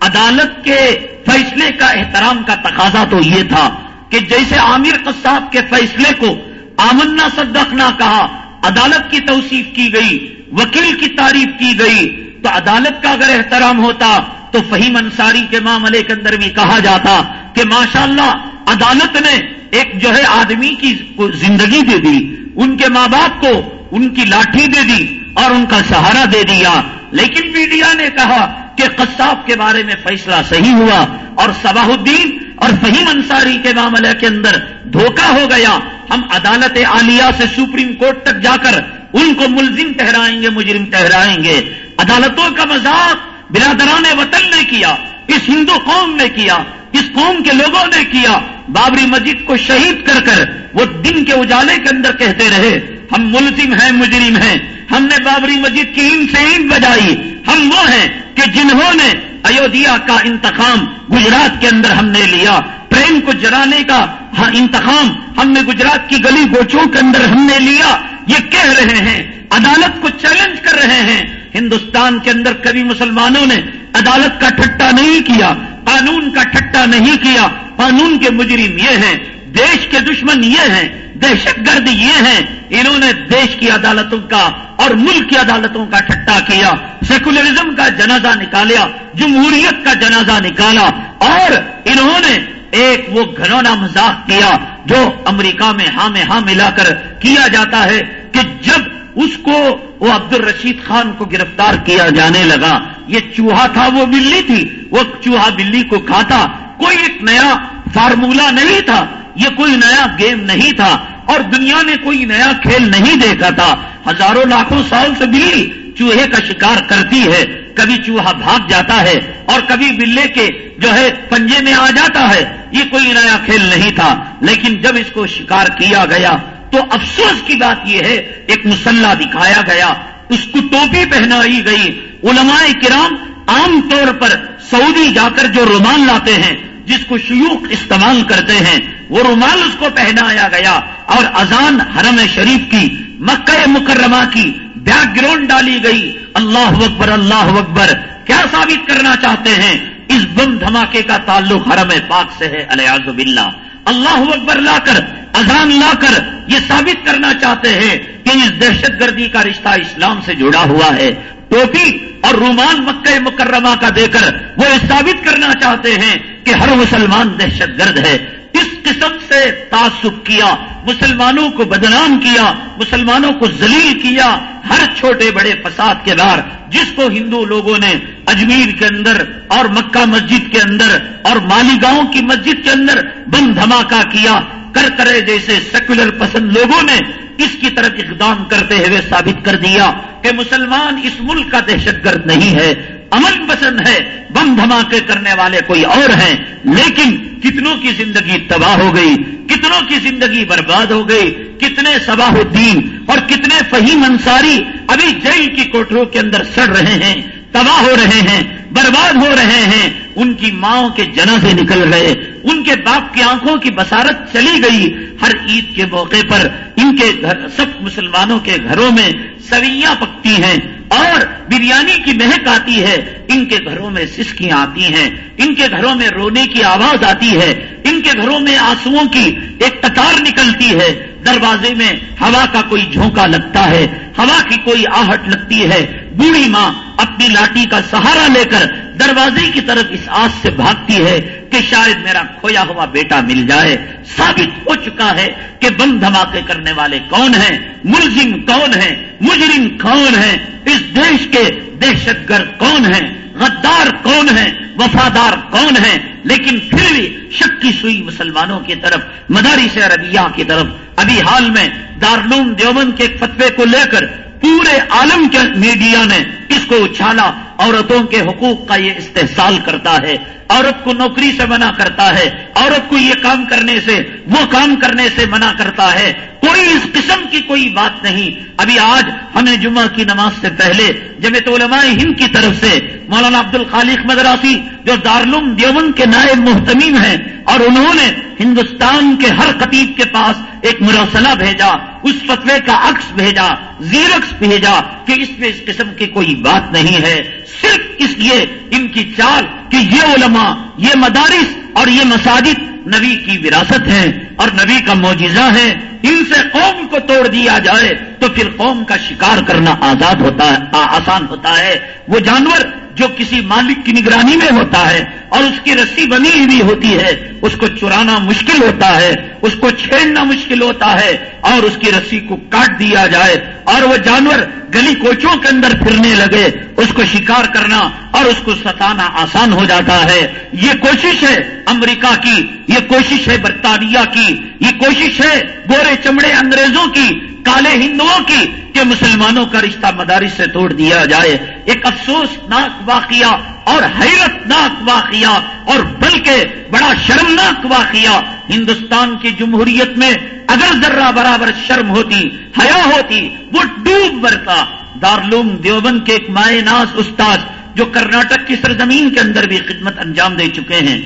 عدالت کے فیصلے کا احترام کا تقاضا تو یہ تھا۔ کہ جیسے عامر قصاب کے فیصلے کو آمنا صدق نہ کہا، عدالت کی توصیف کی گئی، وکیل کی تعریف کی گئی، تو عدالت کا اگر احترام ہوتا تو فہیم انصاری کے معاملے کے اندر بھی کہا جاتا کہ ماشاءاللہ عدالت نے ایک جو ہے آدمی کی زندگی دے دی، ان کے ماں باپ کو ان کی لاٹھی دے دی اور ان کا سہارا دے دیا۔ لیکن میڈیا نے کہا کہ قصاب کے بارے میں فیصلہ صحیح ہوا اور صباح الدین اور فہیم انصاری کے معاملے کے اندر دھوکہ ہو گیا۔ ہم عدالت عالیہ سے سپریم کورٹ تک جا کر ان کو ملزم ٹہرائیں گے، مجرم ٹہرائیں گے۔ عدالتوں کا مذاق برادران وطن نے کیا، اس ہندو قوم نے کیا، اس قوم کے لوگوں نے کیا۔ بابری مسجد کو شہید کر کر وہ دن کے اجالے کے اندر کہتے رہے، ہم ملزم ہیں، مجرم ہیں۔ ہم نے بابری مسجد کی ان سے اینٹ بجائی۔ ہم وہ ہیں کہ جنہوں نے ایودھیا کا انتخاب گجرات کے اندر ہم نے لیا۔ ٹرین کو جلانے کا ہاں، انتخاب ہم نے گجرات کی گلی گوچوں کے اندر ہم نے لیا۔ یہ کہہ رہے ہیں، عدالت کو چیلنج کر رہے ہیں۔ ہندوستان کے اندر کبھی مسلمانوں نے عدالت کا ٹھٹا نہیں کیا، قانون کا ٹھٹا نہیں کیا۔ قانون کے مجرم یہ ہیں، دیش کے دشمن یہ ہیں۔ دہشت گرد یہ ہیں، انہوں نے دیش کی عدالتوں کا اور ملک کی عدالتوں کا ٹھٹا کیا، سیکولرزم کا جنازہ نکالیا، جمہوریت کا جنازہ نکالا، اور انہوں نے ایک وہ گھرونا مذاق کیا جو امریکہ میں ہاں میں ہاں ملا کر کیا جاتا ہے کہ جب اس کو وہ عبد الرشید خان کو گرفتار کیا جانے لگا، یہ چوہا تھا، وہ بلی تھی، وہ چوہا بلی کو کھاتا، کوئی ایک نیا فارمولا نہیں تھا، یہ کوئی نیا گیم نہیں تھا۔ اور دنیا نے کوئی نیا کھیل نہیں دیکھا تھا۔ ہزاروں لاکھوں سال سے بلی چوہے کا شکار کرتی ہے۔ کبھی چوہا بھاگ جاتا ہے اور کبھی بلے کے جو ہے پنجے میں آ جاتا ہے۔ یہ کوئی نیا کھیل نہیں تھا۔ لیکن جب اس کو شکار کیا گیا تو افسوس کی بات یہ ہے، ایک مسلح دکھایا گیا۔ اس کو ٹوپی پہنائی گئی۔ علماء کرام عام طور پر سعودی جا کر جو رومان لاتے ہیں، جس کو شیوخ استعمال کرتے ہیں وہ رومال اس کو پہنایا گیا اور اذان حرم شریف کی، مکہ مکرمہ کی بیک گراؤنڈ ڈالی گئی۔ اللہ اکبر اللہ اکبر۔ کیا ثابت کرنا چاہتے ہیں؟ اس بم دھماکے کا تعلق حرم پاک سے ہے الیاز باللہ۔ اللہ اکبر لا کر، اذان لا کر یہ ثابت کرنا چاہتے ہیں کہ اس دہشت گردی کا رشتہ اسلام سے جڑا ہوا ہے۔ ٹوپی اور رومان مکہ مکرمہ کا دے کر وہ ثابت کرنا چاہتے ہیں کہ ہر مسلمان دہشت گرد ہے۔ اس قسم سے تعصب کیا، مسلمانوں کو بدنام کیا، مسلمانوں کو ذلیل کیا ہر چھوٹے بڑے فساد کے بار، جس کو ہندو لوگوں نے اجمیر کے اندر اور مکہ مسجد کے اندر اور مالیگاؤں کی مسجد کے اندر بم دھماکہ کیا کر کرے جیسے سیکولر پسند لوگوں نے اس کی طرف اقدام کرتے ہوئے ثابت کر دیا کہ مسلمان اس ملک کا دہشت گرد نہیں ہے۔ امن پسند ہے، بم دھماکے کرنے والے کوئی اور ہیں، لیکن کتنوں کی زندگی تباہ ہو گئی، کتنوں کی زندگی برباد ہو گئی، کتنے صباح الدین اور کتنے فہیم انصاری ابھی جیل کی کوٹروں کے اندر سڑ رہے ہیں، تباہ ہو رہے ہیں، برباد ہو رہے ہیں، ان کی ماں کے جنازے نکل گئے ان کے باپ کی آنکھوں کی بسارت چلی گئی ہر عید کے موقع پر ان کے گھر سب مسلمانوں کے گھروں میں سویاں پکتی ہیں اور بریانی کی مہک آتی ہے۔ ان کے گھروں میں سسکیاں آتی ہیں۔ ان کے گھروں میں رونے کی آواز آتی ہے۔ ان کے گھروں میں آنسو کی ایک قطار نکلتی ہے۔ دروازے میں ہوا کا کوئی جھونکا لگتا ہے۔ ہوا کی کوئی آہٹ لگتی ہے۔ بوڑھی ماں اپنی لاٹھی کا سہارا لے کر دروازے کی طرف اس آس سے بھاگتی ہے کہ شاید میرا کھویا ہوا بیٹا مل جائے۔ ثابت ہو چکا ہے کہ بم دھماکے کرنے والے کون ہیں؟ ملزم کون ہیں؟ مجرم کون ہیں؟ اس دیش کے دہشت گرد کون ہیں؟ غدار کون ہیں؟ وفادار کون ہیں؟ لیکن پھر بھی شک کی سوئی مسلمانوں کی طرف مداری سے عربیہ کی طرف، ابھی حال میں دارلوم دیوبند کے فتوے کو لے کر پورے عالم کے میڈیا نے اس کو اچھالا عورتوں کے حقوق کا یہ استحصال کرتا ہے، عورت کو نوکری سے منع کرتا ہے، عورت کو یہ کام کرنے سے، وہ کام کرنے سے منع کرتا ہے۔ کوئی اس قسم کی کوئی بات نہیں۔ ابھی آج ہمیں جمعہ کی نماز سے پہلے جب علماء ہند کی طرف سے مولانا عبد الخالق مدراسی جو دارالعلوم دیوبند کے نائب محتمین ہیں اور انہوں نے ہندوستان کے ہر قطیب کے پاس ایک مراسلہ بھیجا، اس فتوے کا عکس بھیجا، زیرکس بھیجا کہ اس میں اس قسم کی کوئی بات نہیں ہے۔ صرف اس لیے ان کی چال کہ یہ علماء، یہ مدارس اور یہ مساجد نبی کی وراثت ہے اور نبی کا معجزہ ہے۔ ان سے قوم کو توڑ دیا جائے تو پھر قوم کا شکار کرنا آزاد ہوتا ہے آسان ہوتا ہے۔ وہ جانور جو کسی مالک کی نگرانی میں ہوتا ہے اور اس کی رسی بنی ہوئی ہوتی ہے، اس کو چرانا مشکل ہوتا ہے، اس کو چھیڑنا مشکل ہوتا ہے اور اس کی رسی کو کاٹ دیا جائے اور وہ جانور گلی کوچوں کے اندر پھرنے لگے، اس کو شکار کرنا اور اس کو ستانا آسان ہو جاتا ہے۔ یہ کوشش ہے امریکہ کی، یہ کوشش ہے برطانیہ کی، یہ کوشش ہے گورے چمڑے انگریزوں کی، کالے ہندوؤں کی کہ مسلمانوں کا رشتہ مدارس سے توڑ دیا جائے۔ ایک افسوسناک واقعہ اور حیرت ناک واقعہ اور بلکہ بڑا شرمناک واقعہ ہندوستان کی جمہوریت میں اگر ذرہ برابر شرم ہوتی، حیا ہوتی، وہ ڈوب برتا دارلوم دیوبند کے ایک مائے ناس استاد جو کرناٹک کی سرزمین کے اندر بھی خدمت انجام دے چکے ہیں۔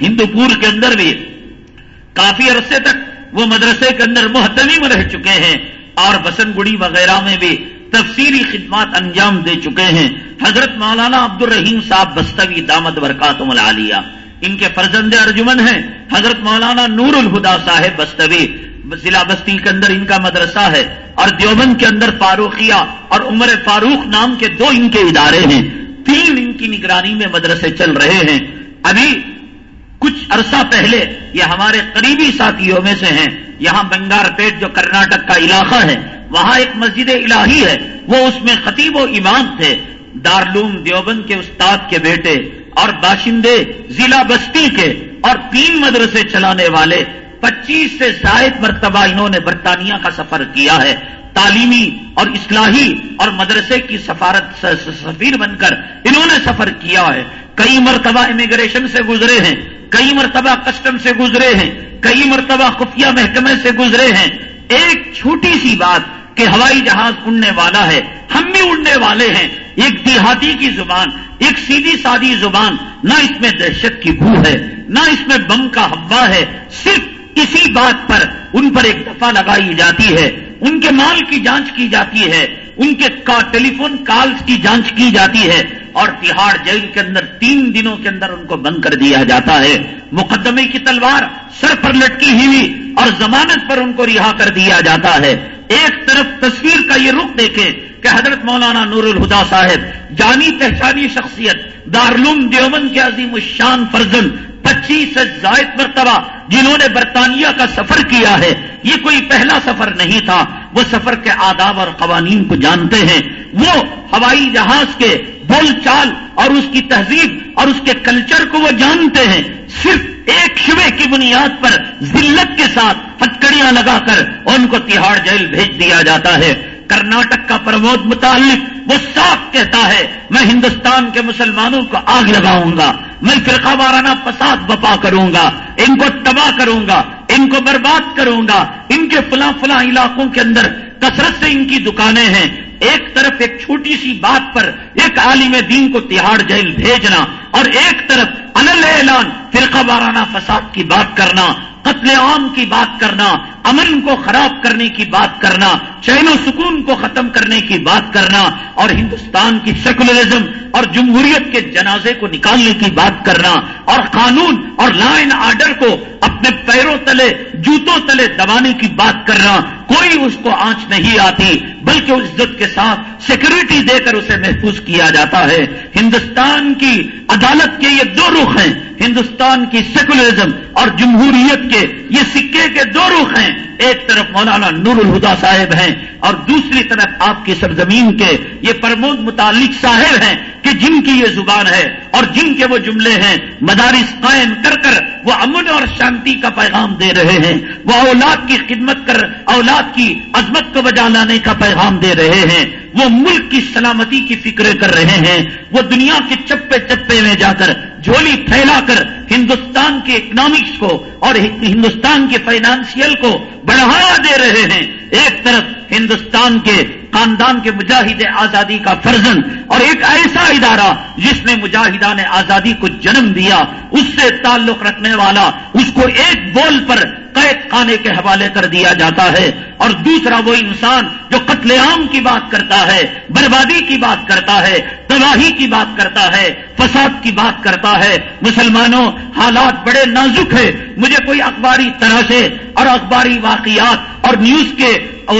ہندو پور کے اندر بھی کافی عرصے تک وہ مدرسے کے اندر محتمی میں رہ چکے ہیں اور بسن گڑی وغیرہ میں بھی تفصیلی خدمات انجام دے چکے ہیں۔ حضرت مولانا عبد الرحیم صاحب بستوی دامت برکاتم العالیہ۔ ان کے فرزند ارجمن ہیں۔ حضرت مولانا نور الہدا صاحب بستوی۔ ضلع بستی کے اندر ان کا مدرسہ ہے۔ اور دیوبند کے اندر فاروقیہ اور عمر فاروق نام کے دو ان کے ادارے ہیں۔ تین ان کی نگرانی میں مدرسے چل رہے ہیں۔ ابھی کچھ عرصہ پہلے یہ ہمارے قریبی ساتھیوں میں سے ہیں۔ یہاں بنگار پیٹ جو کرناٹک کا علاقہ ہے۔ وہاں ایک مسجد الہی ہے، وہ اس میں خطیب و امام تھے۔ دارلوم دیوبند کے استاد کے بیٹے اور باشندے، ضلع بستی کے اور تین مدرسے چلانے والے۔ پچیس سے زائد مرتبہ انہوں نے برطانیہ کا سفر کیا ہے۔ تعلیمی اور اصلاحی اور مدرسے کی سفارت سفیر بن کر انہوں نے سفر کیا ہے۔ کئی مرتبہ امیگریشن سے گزرے ہیں، کئی مرتبہ کسٹم سے گزرے ہیں، کئی مرتبہ خفیہ محکمے سے گزرے ہیں۔ ایک چھوٹی سی بات کہ ہوائی جہاز اڑنے والا ہے، ہم بھی اڑنے والے ہیں۔ ایک دیہاتی کی زبان، ایک سیدھی سادی زبان، نہ اس میں دہشت کی بو ہے، نہ اس میں بم کا ہوا ہے۔ صرف اسی بات پر ان پر ایک دفعہ لگائی جاتی ہے۔ ان کے مال کی جانچ کی جاتی ہے۔ ان کے ٹیلی فون کالز کی جانچ کی جاتی ہے۔ اور تہاڑ جیل کے اندر تین دنوں کے اندر ان کو بند کر دیا جاتا ہے۔ مقدمے کی تلوار سر پر لٹکی ہوئی اور ضمانت پر ان کو رہا کر دیا جاتا ہے۔ ایک طرف تصویر کا یہ رخ دیکھیں کہ حضرت مولانا نور الہدا صاحب، جانی پہچانی شخصیت دارلوم دیومن کے عظیم الشان فرزن پچیس سے زائد مرتبہ جنہوں نے برطانیہ کا سفر کیا ہے۔ یہ کوئی پہلا سفر نہیں تھا۔ وہ سفر کے آداب اور قوانین کو جانتے ہیں۔ وہ ہوائی جہاز کے بول چال اور اس کی تہذیب اور اس کے کلچر کو وہ جانتے ہیں۔ صرف ایک شبے کی بنیاد پر ذلت کے ساتھ ہتکڑیاں لگا کر ان کو تہاڑ جیل بھیج دیا جاتا ہے۔ کرناٹک کا پرمود متعلق وہ صاف کہتا ہے، میں ہندوستان کے مسلمانوں کو آگ لگاؤں گا، میں فرقہ وارانہ فساد بپا کروں گا، ان کو تباہ کروں گا، ان کو برباد کروں گا۔ ان کے فلاں فلاں علاقوں کے اندر کثرت سے ان کی دکانیں ہیں۔ ایک طرف ایک چھوٹی سی بات پر ایک عالم دین کو تہاڑ جیل بھیجنا اور ایک طرف انل اعلان فرقہ وارانہ فساد کی بات کرنا، قتل عام کی بات کرنا امن کو خراب کرنے کی بات کرنا، چین و سکون کو ختم کرنے کی بات کرنا اور ہندوستان کی سیکولرزم اور جمہوریت کے جنازے کو نکالنے کی بات کرنا اور قانون اور لا اینڈ آرڈر کو اپنے پیروں تلے، جوتوں تلے دبانے کی بات کرنا، کوئی اس کو آنچ نہیں آتی، بلکہ عزت کے ساتھ سیکورٹی دے کر اسے محفوظ کیا جاتا ہے۔ ہندوستان کی عدالت کے یہ دو رخ ہیں۔ ہندوستان کی سیکولرزم اور جمہوریت کے یہ سکے کے دو رخ ہیں۔ ایک طرف مولانا نور الہدا صاحب ہیں اور دوسری طرف آپ کی سرزمین کے یہ پرمود متعلق صاحب ہیں۔ کہ جن کی یہ زبان ہے اور جن کے وہ جملے ہیں، مدارس قائم کر کر وہ امن اور شانتی کا پیغام دے رہے ہیں۔ وہ اولاد کی خدمت کر، اولاد کی عظمت کو بجا لانے کا پیغام دے رہے ہیں۔ وہ ملک کی سلامتی کی فکریں کر رہے ہیں۔ وہ دنیا کے چپے چپے میں جا کر جھولی پھیلا کر ہندوستان کے اکنامکس کو اور ہندوستان کے فائنانشیل کو بڑھاوا دے رہے ہیں۔ ایک طرف ہندوستان کے خاندان کے مجاہد آزادی کا فرزن اور ایک ایسا ادارہ جس نے مجاہدان آزادی کو جنم دیا، اس سے تعلق رکھنے والا، اس کو ایک بول پر قید خانے کے حوالے کر دیا جاتا ہے اور دوسرا وہ انسان جو قتل عام کی بات کرتا ہے، بربادی کی بات کرتا ہے، تباہی کی بات کرتا ہے، فساد کی بات کرتا ہے۔ مسلمانوں، حالات بڑے نازک ہے مجھے کوئی اخباری تراشے اور اخباری واقعات اور نیوز کے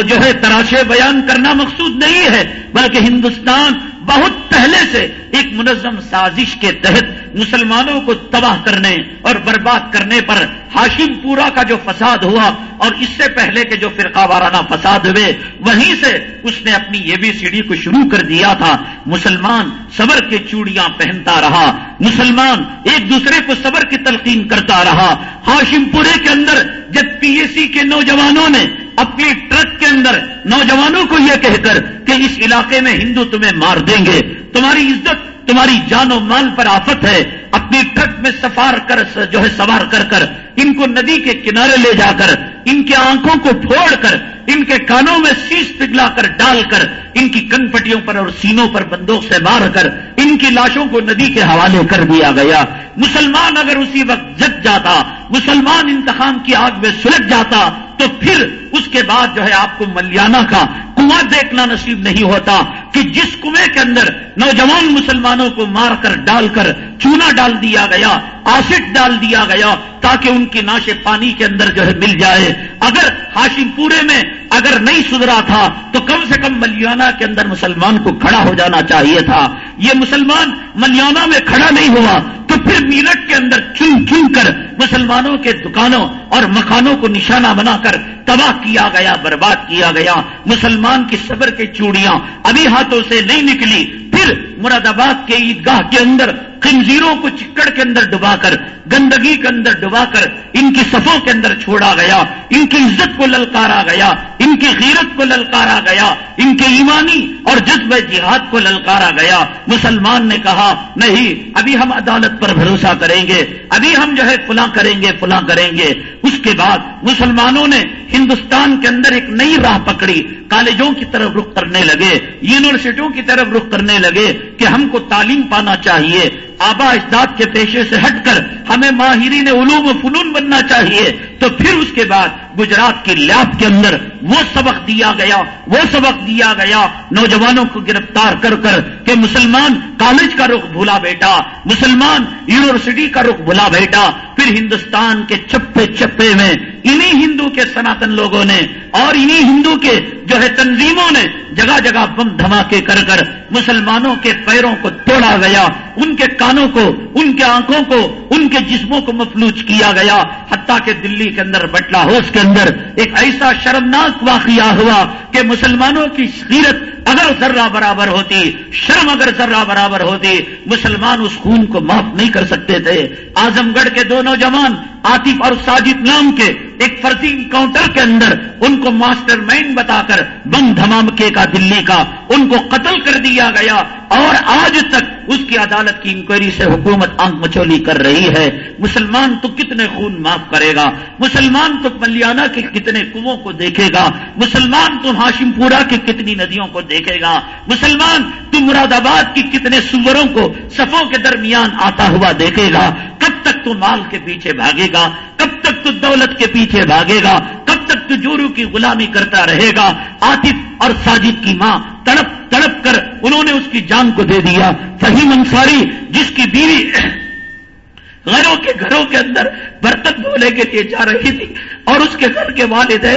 جو ہے تراشے بیان کرنا مقصود نہیں ہے، بلکہ ہندوستان بہت پہلے سے ایک منظم سازش کے تحت مسلمانوں کو تباہ کرنے اور برباد کرنے پر ہاشم پورا کا جو فساد ہوا اور اس سے پہلے کے جو فرقہ وارانہ فساد ہوئے، وہیں سے اس نے اپنی یہ بھی سیڑھی کو شروع کر دیا تھا۔ مسلمان صبر کے چوڑیاں پہنتا رہا۔ مسلمان ایک دوسرے کو صبر کی تلقین کرتا رہا۔ ہاشم پورے کے اندر جب پی ایس سی کے نوجوانوں نے اپنی ٹرک کے اندر نوجوانوں کو یہ کہہ کر کہ اس علاقے میں ہندو تمہیں مار دیں گے، تمہاری عزت، تمہاری جان و مال پر آفت ہے، اپنی ٹرک میں سفار کر، جو ہے سوار کر کر ان کو ندی کے کنارے لے جا کر، ان کے آنکھوں کو پھوڑ کر، ان کے کانوں میں سیس پگلا کر ڈال کر، ان کی کن پٹیوں پر اور سینوں پر بندوق سے مار کر، ان کی لاشوں کو ندی کے حوالے کر دیا گیا۔ مسلمان اگر اسی وقت جگ جاتا، مسلمان انتخاب کی آگ میں سلجھ جاتا، تو پھر اس کے بعد جو ہے آپ کو ملیانہ کا کنواں دیکھنا نصیب نہیں ہوتا کہ جس کنویں کے اندر نوجوان مسلمانوں کو مار کر، ڈال کر چونا ڈال دیا گیا، آسٹ ڈال دیا گیا تاکہ ان کی ناشے پانی کے اندر جو ہے مل جائے۔ اگر ہاشم پورے میں اگر نہیں سدھرا تھا، تو کم سے کم ملیانہ کے اندر مسلمان کو کھڑا ہو جانا چاہیے تھا۔ یہ مسلمان ملیانہ میں کھڑا نہیں ہوا، تو پھر میرٹ کے اندر چن چن کر مسلمانوں کے دکانوں اور مکانوں کو نشانہ بنا کر تباہ کیا گیا، برباد کیا گیا۔ مسلمان کی صبر کی چوڑیاں ابھی ہاتھوں سے نہیں نکلی، پھر مراد آباد کے عیدگاہ کے اندر خنزیروں کو چکڑ کے اندر ڈبا کر، گندگی کے اندر ڈبا کر ان کی صفوں کے اندر چھوڑا گیا، ان کی عزت کو للکارا گیا، ان کی غیرت کو للکارا گیا، ان کے ایمانی اور جذب جہاد کو للکارا گیا۔ مسلمان نے کہا، نہیں، ابھی ہم عدالت پر بھروسہ کریں گے، ابھی ہم جو ہے فلاں کریں گے، فلاں کریں گے۔ اس کے بعد مسلمانوں نے ہندوستان کے اندر ایک نئی راہ پکڑی، کالجوں کی طرف رخ کرنے لگے، یونیورسٹیوں کی طرف رخ کرنے لگے کہ ہم کو تعلیم پانا چاہیے۔ آبا اجداد کے پیشے سے ہٹ کر ہمیں ماہرین علوم و فنون بننا چاہیے، تو پھر اس کے بعد گجرات کی لیب کے اندر وہ سبق دیا گیا، وہ سبق دیا گیا، نوجوانوں کو گرفتار کر کر کہ مسلمان کالج کا رخ بھولا بیٹا، مسلمان یونیورسٹی کا رخ بھولا بیٹا پھر ہندوستان کے چپے چپے میں انہی ہندو کے سناتن لوگوں نے اور انہی ہندو کے جو ہے تنظیموں نے جگہ جگہ بم دھماکے کر کر مسلمانوں کے پیروں کو توڑا گیا، ان کے کانوں کو، ان کے آنکھوں کو، ان کے جسموں کو مفلوج کیا گیا۔ حتیٰ کہ دلی کے اندر بٹلا ہاؤس کے اندر ایک ایسا شرمناک واقعہ ہوا کہ مسلمانوں کی سیرت اگر ذرہ برابر ہوتی، شرم اگر ذرہ برابر ہوتی، مسلمان اس خون کو معاف نہیں کر سکتے تھے۔ آزم گڑھ کے دو نوجوان آتف اور ساجد نام کے ایک فرضی انکاؤنٹر کے اندر ان کو ماسٹر مائنڈ بتا کر بم دھمامکے کا دلی کا ان کو قتل کر دیا گیا اور آج تک اس کی عدالت کی انکوائری سے حکومت آنکھ مچولی کر رہی ہے۔ مسلمان تو کتنے خون معاف کرے گا؟ مسلمان تو ملیانہ کے کتنے کنووں کو دیکھے گا؟ مسلمان تو ہاشم پورا کی کتنی ندیوں کو دیکھے گا؟ مسلمان تو مراد آباد کی کتنے سوروں کو صفوں کے درمیان آتا ہوا دیکھے گا؟ کب تک تو مال کے پیچھے بھاگے گا؟ کب تک تو دولت کے پیچھے پیچھے بھاگے گا، کب تک تو کی غلامی کرتا رہے گا؟ آتف اور ساجد کی ماں تڑپ تڑپ کر انہوں نے اس کی جان کو دے دیا۔ فہیم انصاری، جس کی بیوی [coughs] غیروں کے گھروں کے اندر برتن دھونے کے لیے جا رہی تھی اور اس کے گھر کے والدین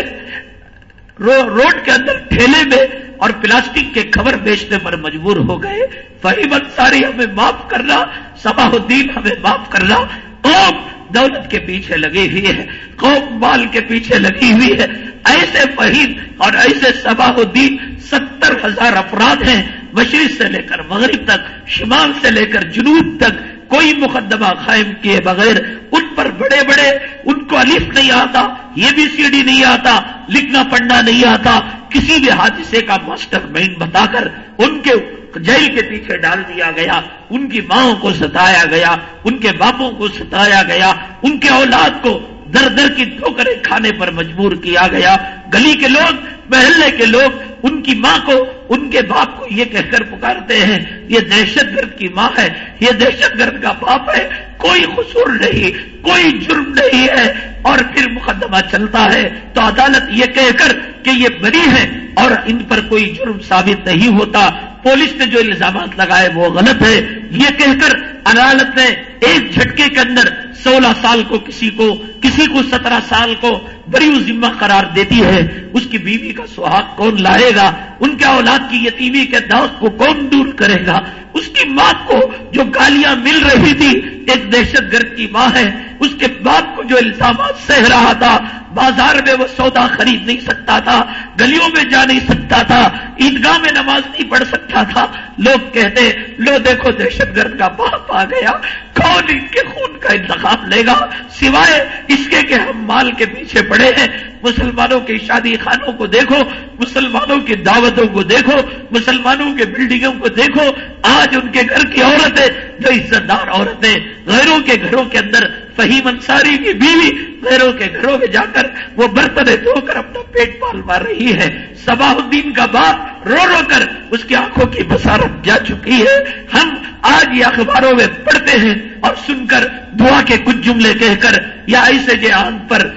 روڈ کے اندر ٹھیلے میں اور پلاسٹک کے خبر بیچنے پر مجبور ہو گئے۔ فہیم انصاری، ہمیں معاف کرنا۔ صباح الدین، ہمیں معاف کرنا۔ قوم دولت کے پیچھے لگی ہوئی ہے، قوم مال کے پیچھے لگی ہوئی ہے۔ ایسے فہیم اور ایسے صباح الدین ستر ہزار افراد ہیں، مشرق سے لے کر مغرب تک، شمال سے لے کر جنوب تک۔ کوئی مقدمہ قائم کیے بغیر ان پر بڑے بڑے ان کو الف نہیں آتا، یہ بھی سی ڈی نہیں آتا، لکھنا پڑھنا نہیں آتا، کسی بھی حادثے کا ماسٹر مائنڈ بتا کر ان کے جیل کے پیچھے ڈال دیا گیا، ان کی ماؤں کو ستایا گیا، ان کے باپوں کو ستایا گیا، ان کے اولاد کو در در کی ٹھوکریں کھانے پر مجبور کیا گیا۔ گلی کے لوگ، محلے کے لوگ ان کی ماں کو، ان کے باپ کو یہ کہہ کر پکارتے ہیں، یہ دہشت گرد کی ماں ہے، یہ دہشت گرد کا باپ ہے، کوئی قصور نہیں، کوئی جرم نہیں ہے۔ اور پھر مقدمہ چلتا ہے، تو عدالت یہ کہہ کر کہ یہ بری ہے اور ان پر کوئی جرم ثابت نہیں ہوتا۔ پولیس نے جو الزامات لگائے وہ غلط ہے یہ کہہ کر عدالت نے ایک جھٹکے کے اندر سولہ سال کو کسی کو کسی کو سترہ سال کو بری ذمہ قرار دیتی ہے، اس کی بیوی کا سہاگ کون لائے گا؟ ان کے اولاد کی یتیمی کے دعوت کو کون دور کرے گا؟ اس کی ماں کو جو گالیاں مل رہی تھی، ایک دہشت گرد کی ماں ہے، اس کے باپ کو جو الزامات سہ رہا تھا، بازار میں وہ سودا خرید نہیں سکتا تھا، گلیوں میں جا نہیں سکتا تھا، عیدگاہ میں نماز نہیں پڑھ سکتا تھا۔ لوگ کہتے، لو دیکھو دہشت گرد کا باپ آ گیا، کون ان کے خون کا انتخاب لے گا؟ سوائے اس کے کہ ہم مال کے پیچھے پڑے ہیں مسلمانوں کے شادی خانوں کو دیکھو، مسلمانوں کی دعوتوں کو دیکھو، مسلمانوں کے بلڈنگوں کو دیکھو۔ آج ان کے گھر کی عورتیں، جو عزت دار عورتیں، غیروں کے گھروں کے اندر فہیم انصاری کی بیوی غیروں کے گھروں میں جا کر وہ برتن دھو کر اپنا پیٹ پال مار رہی ہے۔ صباح الدین کا باپ رو رو کر اس کی آنکھوں کی بسارت جا چکی ہے۔ ہم آج یہ اخباروں میں پڑھتے ہیں اور سن کر دعا کے کچھ جملے کہہ کر یا ایسے جو آنکھ پر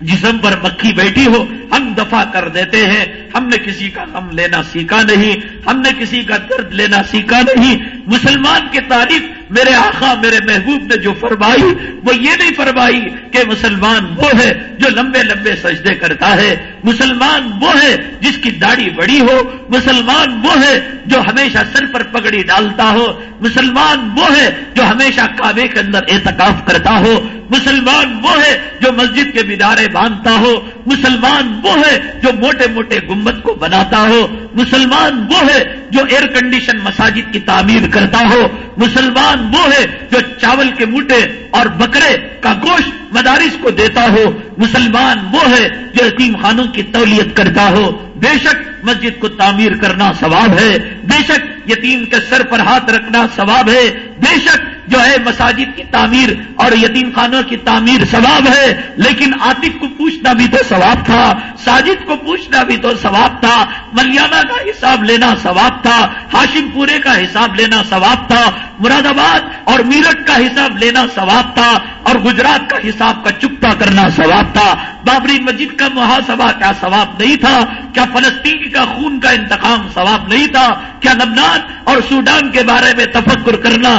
جسم پر مکھی بیٹھی ہو ہم دفاع کر دیتے ہیں۔ ہم نے کسی کا غم لینا سیکھا نہیں، ہم نے کسی کا درد لینا سیکھا نہیں۔ مسلمان کی تعریف میرے آخا میرے محبوب نے جو فرمائی، وہ یہ نہیں فرمائی کہ مسلمان وہ ہے جو لمبے لمبے سجدے کرتا ہے۔ مسلمان وہ ہے جس کی داڑھی بڑی ہو۔ مسلمان وہ ہے جو ہمیشہ سر پر پگڑی ڈالتا ہو۔ مسلمان وہ ہے جو ہمیشہ کعبے کے اندر احتکاف کرتا ہو۔ مسلمان وہ ہے جو مسجد کے مدارے باندھتا ہو۔ مسلمان وہ ہے جو موٹے موٹے گمبد کو بناتا ہو۔ مسلمان وہ ہے جو ایئر کنڈیشن مساجد کی تعمیر کرتا ہو۔ مسلمان وہ ہے جو چاول کے موٹے اور بکرے کا گوشت مدارس کو دیتا ہو۔ مسلمان وہ ہے جو یتیم خانوں کی تولیت کرتا ہو۔ بے شک مسجد کو تعمیر کرنا ثواب ہے۔ بے شک یتیم کے سر پر ہاتھ رکھنا ثواب ہے۔ بے شک جو ہے مساجد کی تعمیر اور یتیم خانوں کی تعمیر ثواب ہے، لیکن عاطف کو پوچھنا بھی تو ثواب تھا، ساجد کو پوچھنا بھی تو ثواب تھا، ملیانہ کا حساب لینا ثواب تھا، ہاشم پورے کا حساب لینا ثواب تھا، مراد آباد اور میرٹھ کا حساب لینا ثواب تھا، اور گجرات کا حساب کا چپتا کرنا ثواب تھا۔ بابری مسجد کا محاسبہ کیا ثواب نہیں تھا، کیا فلسطین کا خون کا انتخاب ثواب نہیں تھا، کیا نبنان اور سوڈان کے بارے میں تفکر کرنا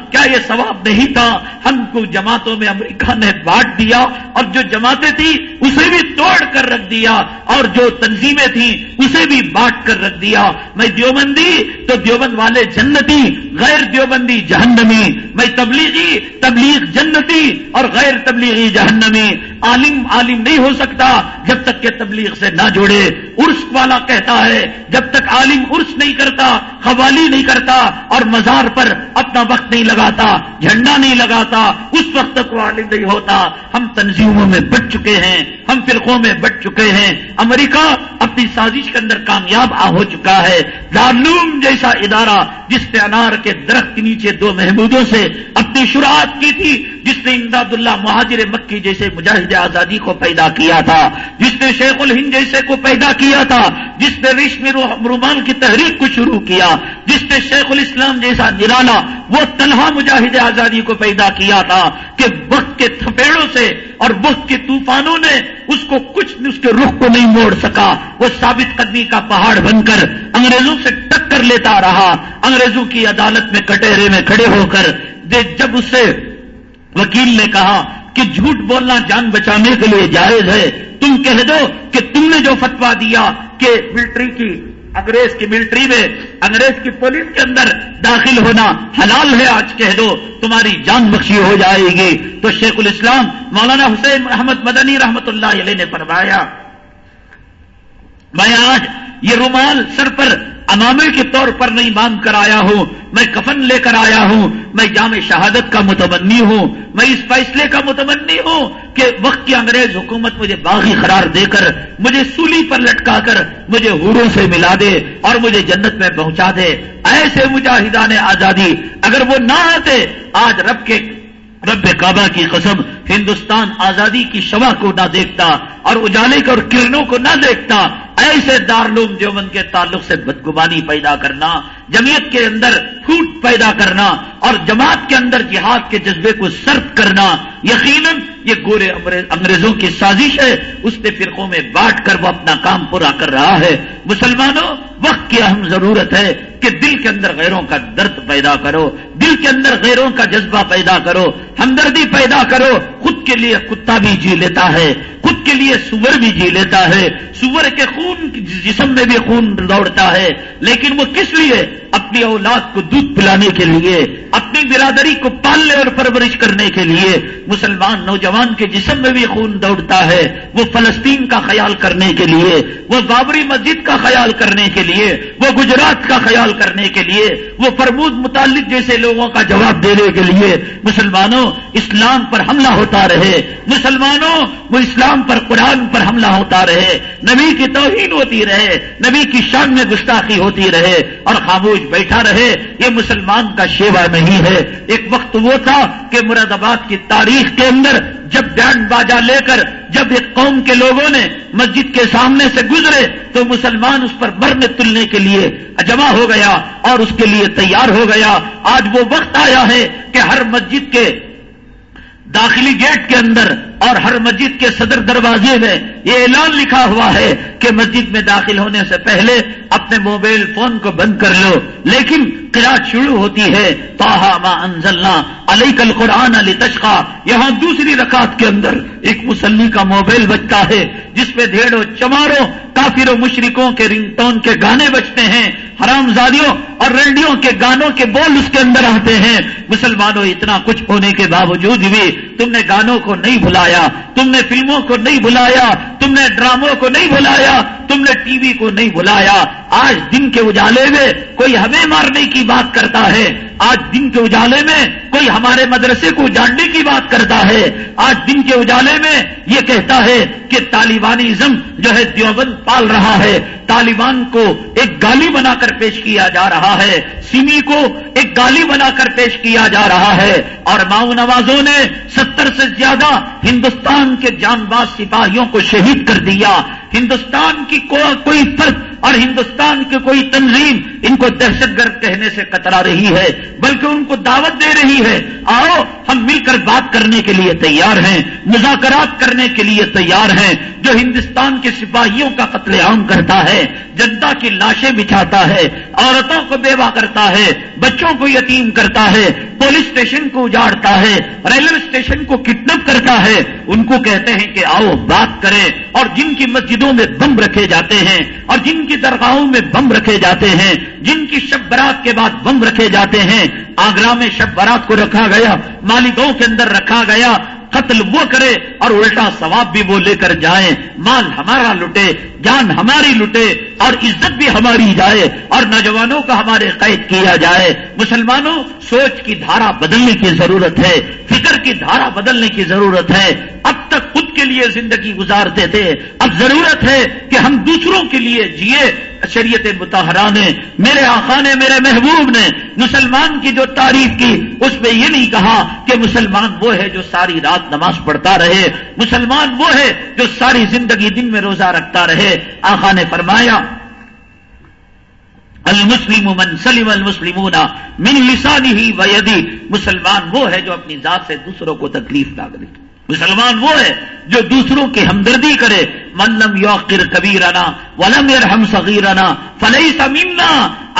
کیا یہ ثواب نہیں تھا؟ ہم کو جماعتوں میں امریکہ نے بانٹ دیا اور جو جماعتیں تھیں اسے بھی توڑ کر رکھ دیا اور جو تنظیمیں تھیں اسے بھی بانٹ کر رکھ دیا۔ میں دیوبندی تو دیوبند والے جنتی، غیر دیوبندی جہنمی۔ میں تبلیغی، تبلیغ جنتی اور غیر تبلیغی جہنمی۔ عالم عالم نہیں ہو سکتا جب تک کہ تبلیغ سے نہ جوڑے عرس والا کہتا ہے، جب تک عالم عرس نہیں کرتا قوالی نہیں کرتا اور مزار پر اپنا وقت نہیں لگا لگاتا، جھنڈا نہیں لگاتا، اس وقت تک وہ عالم نہیں ہوتا۔ ہم تنظیموں میں بٹ چکے ہیں، ہم فرقوں میں بٹ چکے ہیں۔ امریکہ اپنی سازش کے اندر کامیاب آ ہو چکا ہے۔ دارلوم جیسا ادارہ جس نے انار کے درخت کے نیچے دو محمودوں سے اپنی شروعات کی تھی، جس نے امداد اللہ مہاجر مکی جیسے مجاہد آزادی کو پیدا کیا تھا، جس نے شیخ الہند جیسے کو پیدا کیا تھا، جس نے ریشمی رومان کی تحریک کو شروع کیا، جس نے شیخ الاسلام جیسا نرالا وہ تنہا مجاہد آزادی کو پیدا کیا تھا کہ وقت کے تھپیڑوں سے اور وقت کے طوفانوں نے اس کو کچھ اس کے رخ کو نہیں موڑ سکا۔ وہ ثابت قدمی کا پہاڑ بن کر انگریزوں سے ٹکر لیتا رہا۔ انگریزوں کی عدالت میں کٹہرے میں کھڑے ہو کر جب اس سے وکیل نے کہا کہ جھوٹ بولنا جان بچانے کے لیے جائز ہے، تم کہہ دو کہ تم نے جو فتوا دیا کہ ملٹری کی انگریز کی ملٹری میں، انگریز کی پولیس کے اندر داخل ہونا حلال ہے، آج کہہ دو، تمہاری جان بخشی ہو جائے گی۔ تو شیخ الاسلام مولانا حسین محمد مدنی رحمت اللہ علیہ نے فرمایا، میں آج یہ رومال سر پر امامے کے طور پر نہیں باندھ کر آیا ہوں، میں کفن لے کر آیا ہوں، میں جامع شہادت کا متمنی ہوں، میں اس فیصلے کا متمنی ہوں کہ وقت کی انگریز حکومت مجھے باغی قرار دے کر مجھے سولی پر لٹکا کر مجھے ہوروں سے ملا دے اور مجھے جنت میں پہنچا دے۔ ایسے مجاہدان آزادی اگر وہ نہ آتے، آج رب کے رب کعبہ کی قسم ہندوستان آزادی کی شبہ کو نہ دیکھتا اور اجالے کے اور کرنوں کو نہ دیکھتا۔ ایسے دارلوم دیوبند کے تعلق سے بدگمانی پیدا کرنا، جمعیت کے اندر پھوٹ پیدا کرنا اور جماعت کے اندر جہاد کے جذبے کو سرد کرنا، یقیناً یہ گورے انگریزوں کی سازش ہے۔ اس نے فرقوں میں بانٹ کر وہ اپنا کام پورا کر رہا ہے۔ مسلمانوں، وقت کی اہم ضرورت ہے کہ دل کے اندر غیروں کا درد پیدا کرو، دل کے اندر غیروں کا جذبہ پیدا کرو، ہمدردی پیدا کرو۔ خود کے لیے کتا بھی جی لیتا ہے، خود کے لیے سور بھی جی لیتا ہے۔ سور کے خون جسم میں بھی خون دوڑتا ہے، لیکن وہ کس لیے؟ اپنی اولاد کو دودھ پلانے کے لیے، اپنی برادری کو پالنے اور پرورش کرنے کے لیے۔ مسلمان نوجوان کے جسم میں بھی خون دوڑتا ہے، وہ فلسطین کا خیال کرنے کے لیے، وہ بابری مسجد کا خیال کرنے کے لیے، وہ گجرات کا خیال کرنے کے لیے، وہ فرمود متعلق جیسے لوگوں کا جواب دینے کے لیے۔ مسلمانوں، اسلام پر حملہ ہوتا رہے۔ مسلمانوں، وہ اسلام پر قرآن پر حملہ ہوتا رہے۔ نبی کی توہین ہوتی رہے، نبی کی شان میں گستاخی ہوتی رہے اور خاموش بیٹھا رہے، یہ مسلمان کا شیوا نہیں ہے۔ ایک وقت وہ تھا کہ مراد آباد کی تاریخ کے اندر جب بینڈ باجا لے کر جب ایک قوم کے لوگوں نے مسجد کے سامنے سے گزرے تو مسلمان اس پر برنے تلنے کے لیے جمع ہو گیا اور اس کے لیے تیار ہو گیا۔ آج وہ وقت آیا ہے کہ ہر مسجد کے داخلی گیٹ کے اندر اور ہر مسجد کے صدر دروازے میں یہ اعلان لکھا ہوا ہے کہ مسجد میں داخل ہونے سے پہلے اپنے موبائل فون کو بند کر لو۔ لیکن قرآن شروع ہوتی ہے توحا ما انزلنا علی کل قرآن علی تشخا یہاں دوسری رکعت کے اندر ایک مسلی کا موبائل بجتا ہے، جس پہ ڈھیڑوں چماروں کافر و مشرکوں کے رنگ ٹون کے گانے بجتے ہیں۔ حرام زادیوں اور رنڈیوں کے گانوں کے بول اس کے اندر آتے ہیں۔ مسلمانوں، اتنا کچھ ہونے کے باوجود بھی تم نے گانوں کو نہیں بلایا، تم نے فلموں کو نہیں بلایا، تم نے ڈراموں کو نہیں بلایا، تم نے ٹی وی کو نہیں بلایا۔ آج دن کے اجالے میں کوئی ہمیں مارنے کی بات کرتا ہے۔ آج دن کے اجالے میں کوئی ہمارے مدرسے کو جاننے کی بات کرتا ہے۔ آج دن کے اجالے میں یہ کہتا ہے کہ طالبانیزم جو ہے دیوبند پال رہا ہے۔ طالبان کو ایک گالی بنا کر پیش کیا جا رہا ہے۔ سیمی کو ایک گالی بنا کر پیش کیا جا رہا ہے۔ اور ماؤ نوازوں نے ستر سے زیادہ ہندوستان کے جان باز سپاہیوں کو شہید کر دیا۔ ہندوستان کی کوئی فرق اور ہندوستان کی کوئی تنظیم ان کو دہشت گرد کہنے سے کترا رہی ہے، بلکہ ان کو دعوت دے رہی ہے۔ آؤ، ہم مل کر بات کرنے کے لیے تیار ہیں، مذاکرات کرنے کے لیے تیار ہیں۔ جو ہندوستان کے سپاہیوں کا قتل عام کرتا ہے، جنتا کی لاشیں بچھاتا ہے، عورتوں کو بیوہ کرتا ہے، بچوں کو یتیم کرتا ہے، پولیس اسٹیشن کو اجاڑتا ہے، ریلوے اسٹیشن کو کڈنپ کرتا ہے۔ ان کو کہتے ہیں کہ آؤ، بات کریں۔ اور جن کی مسجدوں میں بم رکھے جاتے ہیں، اور جن کی درگاہوں میں بم رکھے جاتے ہیں، جن کی شب برات کے بعد بم رکھے جاتے ہیں۔ آگرہ میں شب برات کو رکھا گیا، مالیگاؤں کے اندر رکھا گیا قتل وہ کرے اور الٹا ثواب بھی وہ لے کر جائیں۔ مال ہمارا لٹے، جان ہماری لٹے اور عزت بھی ہماری جائے اور نوجوانوں کا ہمارے قید کیا جائے۔ مسلمانوں، سوچ کی دھارا بدلنے کی ضرورت ہے، فکر کی دھارا بدلنے کی ضرورت ہے۔ اب تک خود کے لیے زندگی گزارتے تھے۔ اب ضرورت ہے کہ ہم دوسروں کے لیے جیے۔ شریعت متحرہ نے، میرے آقا نے، میرے محبوب نے مسلمان کی جو تعریف کی، اس میں یہ نہیں کہا کہ مسلمان وہ ہے جو ساری رات نماز پڑھتا رہے، مسلمان وہ ہے جو ساری زندگی دن میں روزہ رکھتا رہے۔ آقا نے فرمایا، المسلم من سلم المسلمون من لسانی ویدی مسلمان وہ ہے جو اپنی ذات سے دوسروں کو تکلیف نہ کرے۔ مسلمان وہ ہے جو دوسروں کی ہمدردی کرے۔ منم یوقر کبیرانا ولم ارحم صغیرنا فلئی سمینا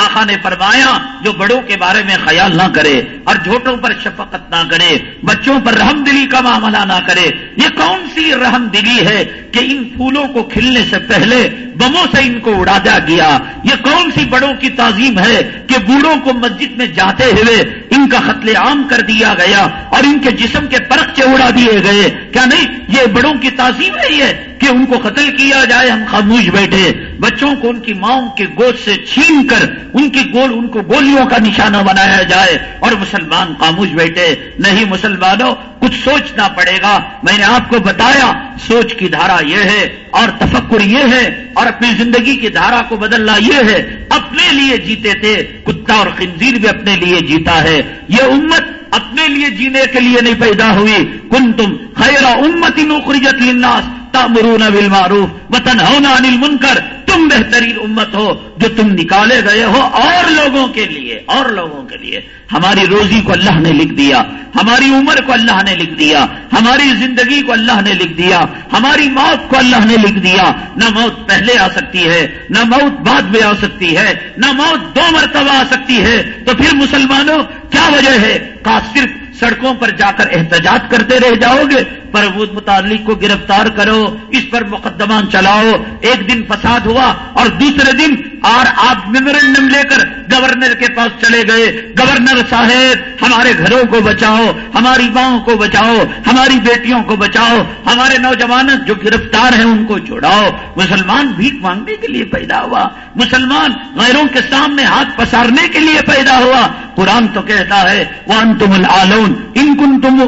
آخا نے فرمایا، جو بڑوں کے بارے میں خیال نہ کرے اور جھوٹوں پر شفقت نہ کرے، بچوں پر رحم دلی کا معاملہ نہ کرے، یہ کون سی رحم دلی ہے کہ ان پھولوں کو کھلنے سے پہلے بموں سے ان کو اڑا دیا گیا؟ یہ کون سی بڑوں کی تعظیم ہے کہ بوڑھوں کو مسجد میں جاتے ہوئے ان کا قتل عام کر دیا گیا اور ان کے جسم کے پرخچے اڑا دیے گئے؟ کیا نہیں، یہ بڑوں کی تعظیم ہے یہ؟ کہ ان کو قتل کیا جائے، ہم خاموش بیٹھے۔ بچوں کو ان کی ماؤں کے گوشت سے چھین کر، ان کی گول ان کو گولیوں کا نشانہ بنایا جائے اور مسلمان خاموش بیٹھے۔ نہیں مسلمانوں، کچھ سوچنا پڑے گا۔ میں نے آپ کو بتایا، سوچ کی دھارا یہ ہے اور تفکر یہ ہے اور اپنی زندگی کی دھارا کو بدلنا یہ ہے۔ اپنے لیے جیتے تھے، کتا اور خنزیر بھی اپنے لیے جیتا ہے۔ یہ امت اپنے لیے جینے کے لیے نہیں پیدا ہوئی۔ کن تم خیر امت نوخریجت للناس۔ تامرون بالمعروف وتنهون عن المنکر، تم بہترین امت ہو جو تم نکالے گئے ہو اور لوگوں کے لیے، اور لوگوں کے لیے۔ ہماری روزی کو اللہ نے لکھ دیا، ہماری عمر کو اللہ نے لکھ دیا، ہماری زندگی کو اللہ نے لکھ دیا، ہماری موت کو اللہ نے لکھ دیا۔ نہ موت پہلے آ سکتی ہے، نہ موت بعد میں آ سکتی ہے، نہ موت دو مرتبہ آ سکتی ہے۔ تو پھر مسلمانوں، کیا وجہ ہے؟ کا صرف سڑکوں پر جا کر احتجاج کرتے رہ جاؤ گے، پر وہ متعلق کو گرفتار کرو، اس پر مقدمہ چلاؤ، ایک دن فساد ہوا اور دوسرے دن اور آپ میمورینڈم لے کر گورنر کے پاس چلے گئے۔ گورنر صاحب، ہمارے گھروں کو بچاؤ، ہماری ماؤں کو بچاؤ، ہماری بیٹیوں کو بچاؤ، ہمارے نوجوان جو گرفتار ہیں ان کو چھوڑاؤ مسلمان بھیک مانگنے کے لیے پیدا ہوا۔ مسلمان غیروں کے سامنے ہاتھ پسارنے کے لیے پیدا ہوا۔ قرآن تو کہتا ہے وہ انتم العلون ان کن تم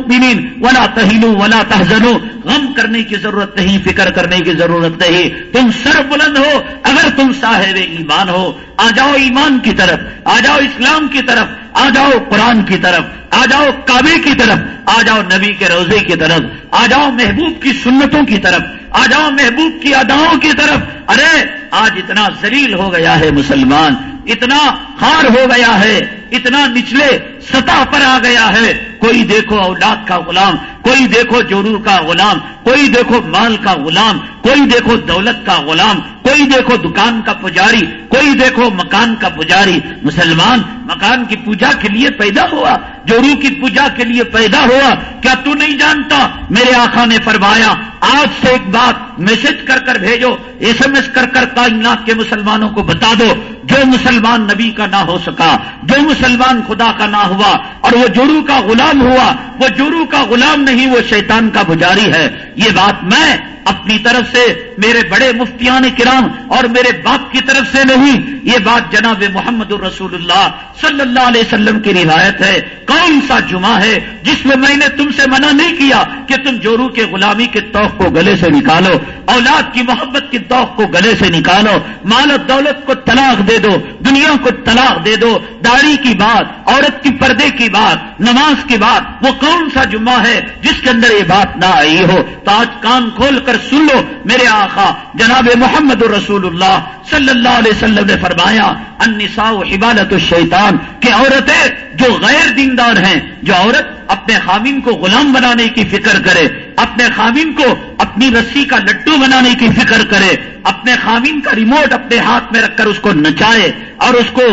ولا تہینو ولا تحزنو۔ غم کرنے کی ضرورت نہیں، فکر کرنے کی ضرورت نہیں۔ تم سر بلند ہو، اگر تم صاحب ایمان ہو، آ جاؤ ایمان کی طرف، آ جاؤ اسلام کی طرف، آ جاؤ قرآن کی طرف، آ جاؤ کعبے کی طرف، آ جاؤ نبی کے روزے کی طرف، آ جاؤ محبوب کی سنتوں کی طرف، آ جاؤ محبوب کی اداؤں کی طرف۔ ارے، آج اتنا ذلیل ہو گیا ہے مسلمان، اتنا خار ہو گیا ہے، اتنا نچلے سطح پر آ گیا ہے۔ کوئی دیکھو اولاد کا غلام کوئی دیکھو جورو کا غلام، کوئی دیکھو مال کا غلام، کوئی دیکھو دولت کا غلام، کوئی دیکھو دکان کا پجاری، کوئی دیکھو مکان کا پجاری۔ مسلمان، مکان کی پوجا کے لیے پیدا ہوا جورو کی پوجا کے لیے پیدا ہوا۔ کیا تو نہیں جانتا؟ میرے آخا نے فرمایا، آج سے ایک بات میسج کر کر بھیجو ایس ایم ایس کر کر کائنات کے مسلمانوں کو بتا دو، جو مسلمان نبی کا نہ ہو سکا، جو مسلمان خدا کا نہ ہوا، اور وہ جورو کا غلام ہوا، وہ جورو کا غلام نہیں وہ شیطان کا پجاری ہے یہ بات میں اپنی طرف سے میرے بڑے مفتیان کرام اور میرے باپ کی طرف سے نہیں، یہ بات جناب محمد الرسول اللہ صلی اللہ علیہ وسلم کی روایت ہے۔ کون سا جمعہ ہے جس میں میں نے تم سے منع نہیں کیا کہ تم جورو کے غلامی کے توق کو گلے سے نکالو، اولاد کی محبت کی توق کو گلے سے نکالو، مال و دولت کو طلاق دے دو، دنیا کو طلاق دے دو، داڑھی کی بات، عورت کی پردے کی بات، نماز کی بات، وہ کون سا جمعہ ہے جس کے اندر یہ بات نہ آئی ہو؟ آج کان کھول کر سن لو میرے آخا جناب محمد الرسول اللہ صلی اللہ علیہ وسلم نے فرمایا انسا عبادت الشیطان، کہ عورتیں جو غیر دیندار ہیں، جو عورت اپنے خامین کو غلام بنانے کی فکر کرے، اپنے خامین کو اپنی رسی کا لڈو بنانے کی فکر کرے، اپنے خامین کا ریموٹ اپنے ہاتھ میں رکھ کر اس کو نچائے اور اس کو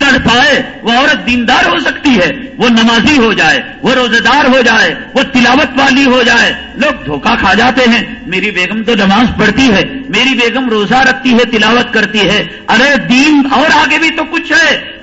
تڑ پائے، وہ عورت دیندار ہو سکتی ہے، وہ نمازی ہو جائے، وہ روزے دار ہو جائے، وہ تلاوت والی ہو جائے۔ لوگ دھوکہ کھا جاتے ہیں، میری بیگم تو نماز پڑھتی ہے، میری بیگم روزہ رکھتی ہے، تلاوت کرتی ہے۔ ارے دین اور آگے بھی تو کچھ ہے۔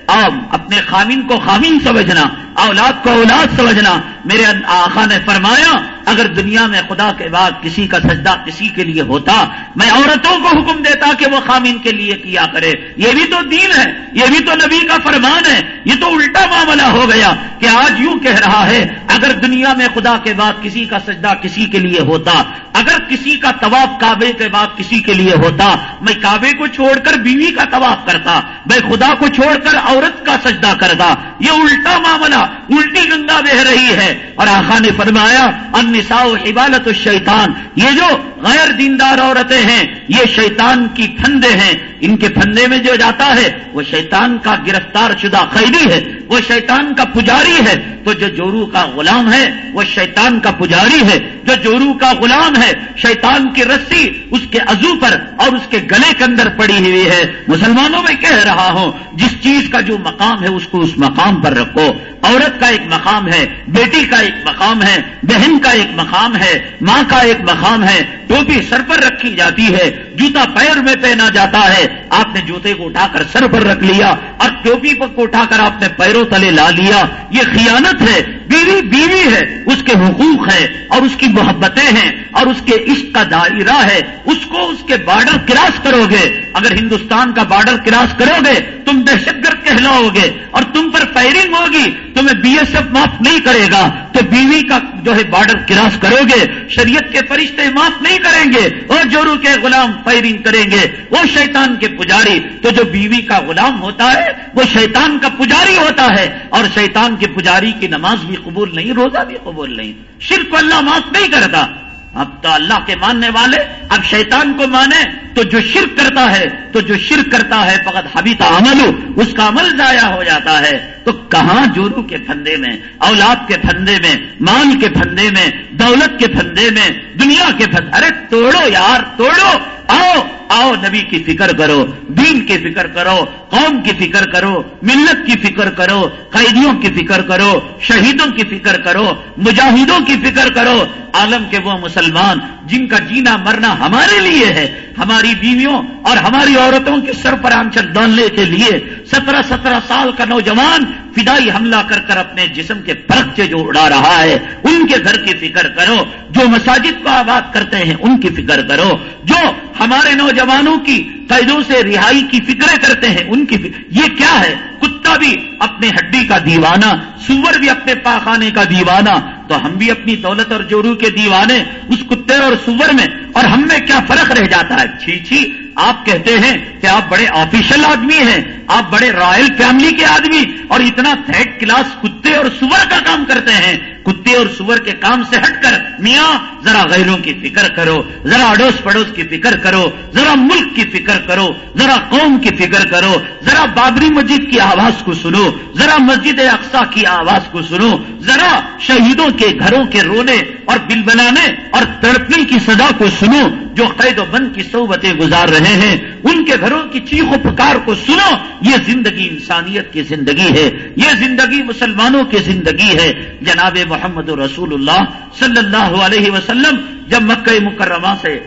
اپنے خامین کو خامین سمجھنا۔ اولاد کو اولاد سمجھنا میرے آخا نے فرمایا، اگر دنیا میں خدا کے بعد کسی کا سجدہ کسی کے لیے ہوتا، میں عورتوں کو حکم دیتا کہ وہ خامین کے لیے کیا کرے۔ یہ بھی تو دین ہے، یہ بھی تو نبی کا فرمان ہے۔ یہ تو الٹا معاملہ ہو گیا کہ آج یوں کہہ رہا ہے، اگر دنیا میں خدا کے بعد کسی کا سجدہ کسی کے لیے ہوتا، اگر کسی کا طواف کعبے کے بعد کسی کے لیے ہوتا، میں کعبے کو چھوڑ کر بیوی کا طواف کرتا، میں خدا کو چھوڑ کر عورت کا سجدہ کرتا، یہ الٹا معاملہ الٹی گنگا بہ رہی ہے۔ اور آخا نے فرمایا، النساء عبالت الشیطان، یہ جو غیر دیندار عورتیں ہیں، یہ شیطان کی پھندے ہیں۔ ان کے پھندے میں جو جاتا ہے، وہ شیطان کا گرفتار شدہ قیدی ہے۔ وہ شیطان کا پجاری ہے تو جو جورو کا غلام ہے وہ شیطان کا پجاری ہے جو جورو کا غلام ہے شیطان کی رسی اس کے عزو پر اور اس کے گلے کے اندر پڑی ہوئی ہے مسلمانوں میں کہہ رہا ہوں، جس چیز کا جو مقام ہے اس کو اس مقام پر رکھو۔ عورت کا ایک مقام ہے، بیٹی کا ایک مقام ہے، بہن کا ایک مقام ہے، ماں کا ایک مقام ہے ٹوپی سر پر رکھی جاتی ہے، جوتا پیر میں پہنا جاتا ہے۔ آپ نے جوتے کو اٹھا کر سر پر رکھ لیا اور ٹوپی کو اٹھا کر آپ نے پیروں تلے لا لیا۔ یہ خیانت ہے۔ بیوی بیوی ہے، اس کے حقوق ہے اور اس کی محبتیں ہیں اور اس کے عشق کا دائرہ ہے۔ اس کو اس کے بارڈر کراس کرو گے۔ اگر ہندوستان کا بارڈر کراس کرو گے، تم دہشت گرد کہلاؤ گے اور تم پر فائرنگ ہوگی۔ تمہیں بی ایس ایف معاف نہیں کرے گا۔ تو بیوی کا جو ہے بارڈر کراس کرو گے۔ شریعت کے فرشتے معاف نہیں کریں گے۔ اور جورو کے غلام فائرنگ کریں گے۔ وہ شیطان کے پجاری۔ تو جو بیوی کا غلام ہوتا ہے، وہ شیطان کا پجاری ہوتا ہے اور شیطان کے پجاری کی نماز بھی قبول نہیں، روزہ بھی قبول نہیں۔ صرف اللہ معاف نہیں کرتا۔ اب تو اللہ کے ماننے والے، اب شیطان کو مانے تو جو شرک کرتا ہے، تو جو شرک کرتا ہے فقط حبی عمل اس کا عمل ضائع ہو جاتا ہے۔ تو کہاں جورو کے پھندے میں، اولاد کے پھندے میں مان کے پھندے میں، دولت کے پھندے میں، دنیا کے پھندے، ارے توڑو یار، توڑو۔ آؤ آؤ نبی کی فکر کرو، دین کی فکر کرو، قوم کی فکر کرو، ملت کی فکر کرو، قیدیوں کی فکر کرو، شہیدوں کی فکر کرو، مجاہدوں کی فکر کرو۔ عالم کے وہ مسلمان جن کا جینا مرنا ہمارے لیے ہے، ہماری بیویوں اور ہماری عورتوں کے سر پر آنچل ڈالنے کے لیے، سترہ سترہ سال کا نوجوان فدائی حملہ کر کر اپنے جسم کے پرچے جو اڑا رہا ہے، ان کے گھر کی فکر کرو، جو مساجد کو آباد کرتے ہیں، ان کی فکر کرو۔ جو ہمارے نوجوانوں کی قیدوں سے رہائی کی فکریں کرتے ہیں، ان کی فکر یہ کیا ہے؟ کتا بھی اپنے ہڈی کا دیوانہ، سور بھی اپنے پاخانے کا دیوانہ۔ تو ہم بھی اپنی دولت اور جورو کے دیوانے، اس کتے اور سور میں، اور ہم میں کیا فرق رہ جاتا ہے؟ چھی چھی آپ کہتے ہیں کہ آپ بڑے آفیشل آدمی ہیں، آپ بڑے رائل فیملی کے آدمی اور اتنا تھرڈ کلاس کتے اور سور کا کام کرتے ہیں۔ کتے اور سور کے کام سے ہٹ کر میاں، ذرا غیروں کی فکر کرو، ذرا اڑوس پڑوس کی فکر کرو، ذرا ملک کی فکر کرو، ذرا قوم کی فکر کرو، ذرا بابری مسجد کی آواز کو سنو، ذرا مسجد اقسا کی آواز کو سنو، ذرا شہیدوں کے گھروں کے رونے اور بل بنانے اور تڑپنے کی سزا کو سنو، جو قید و بند کی صوبتیں گزار رہے ہیں، ان کے گھروں کی چیخ و پکار کو سنو، یہ زندگی انسانیت کی زندگی ہے، یہ زندگی مسلمانوں کی زندگی ہے۔ جناب محمد رسول اللہ صلی اللہ علیہ وسلم جب مکہ مکرمہ سے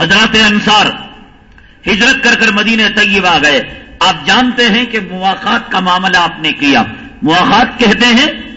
حضرات انصار ہجرت کر کر مدینہ طیب آ گئے۔ آپ جانتے ہیں کہ مواقع کا معاملہ آپ نے کیا۔ مواقع کہتے ہیں،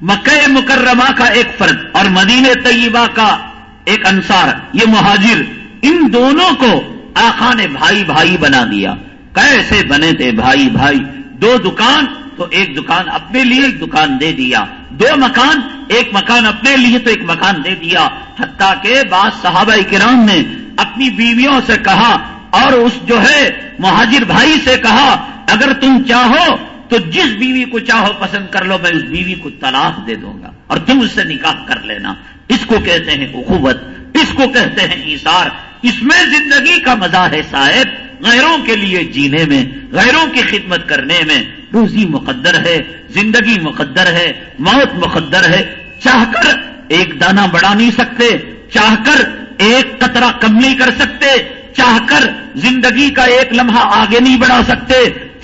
مکہ مکرمہ کا ایک فرد اور مدینہ طیبہ کا ایک انصار، یہ مہاجر، ان دونوں کو آخا نے بھائی بھائی بنا دیا۔ کیسے بنے تھے بھائی بھائی؟ دو دکان تو ایک دکان اپنے لیے ایک دکان دے دیا۔ دو مکان، ایک مکان اپنے لیے تو ایک مکان دے دیا۔ حتیٰ کہ بعض صحابہ کرام نے اپنی بیویوں سے کہا اور اس جو ہے مہاجر بھائی سے کہا، اگر تم چاہو تو جس بیوی کو چاہو پسند کر لو، میں اس بیوی کو طلاق دے دوں گا اور تم اس سے نکاح کر لینا۔ اس کو کہتے ہیں اخوت، اس کو کہتے ہیں ایسار اس میں زندگی کا مزہ ہے صاحب، غیروں کے لیے جینے میں، غیروں کی خدمت کرنے میں۔ روزی مقدر ہے، زندگی مقدر ہے، موت مقدر ہے، چاہ کر ایک دانہ بڑھا نہیں سکتے، چاہ کر ایک قطرہ کم نہیں کر سکتے، چاہ کر زندگی کا ایک لمحہ آگے نہیں بڑھا سکتے،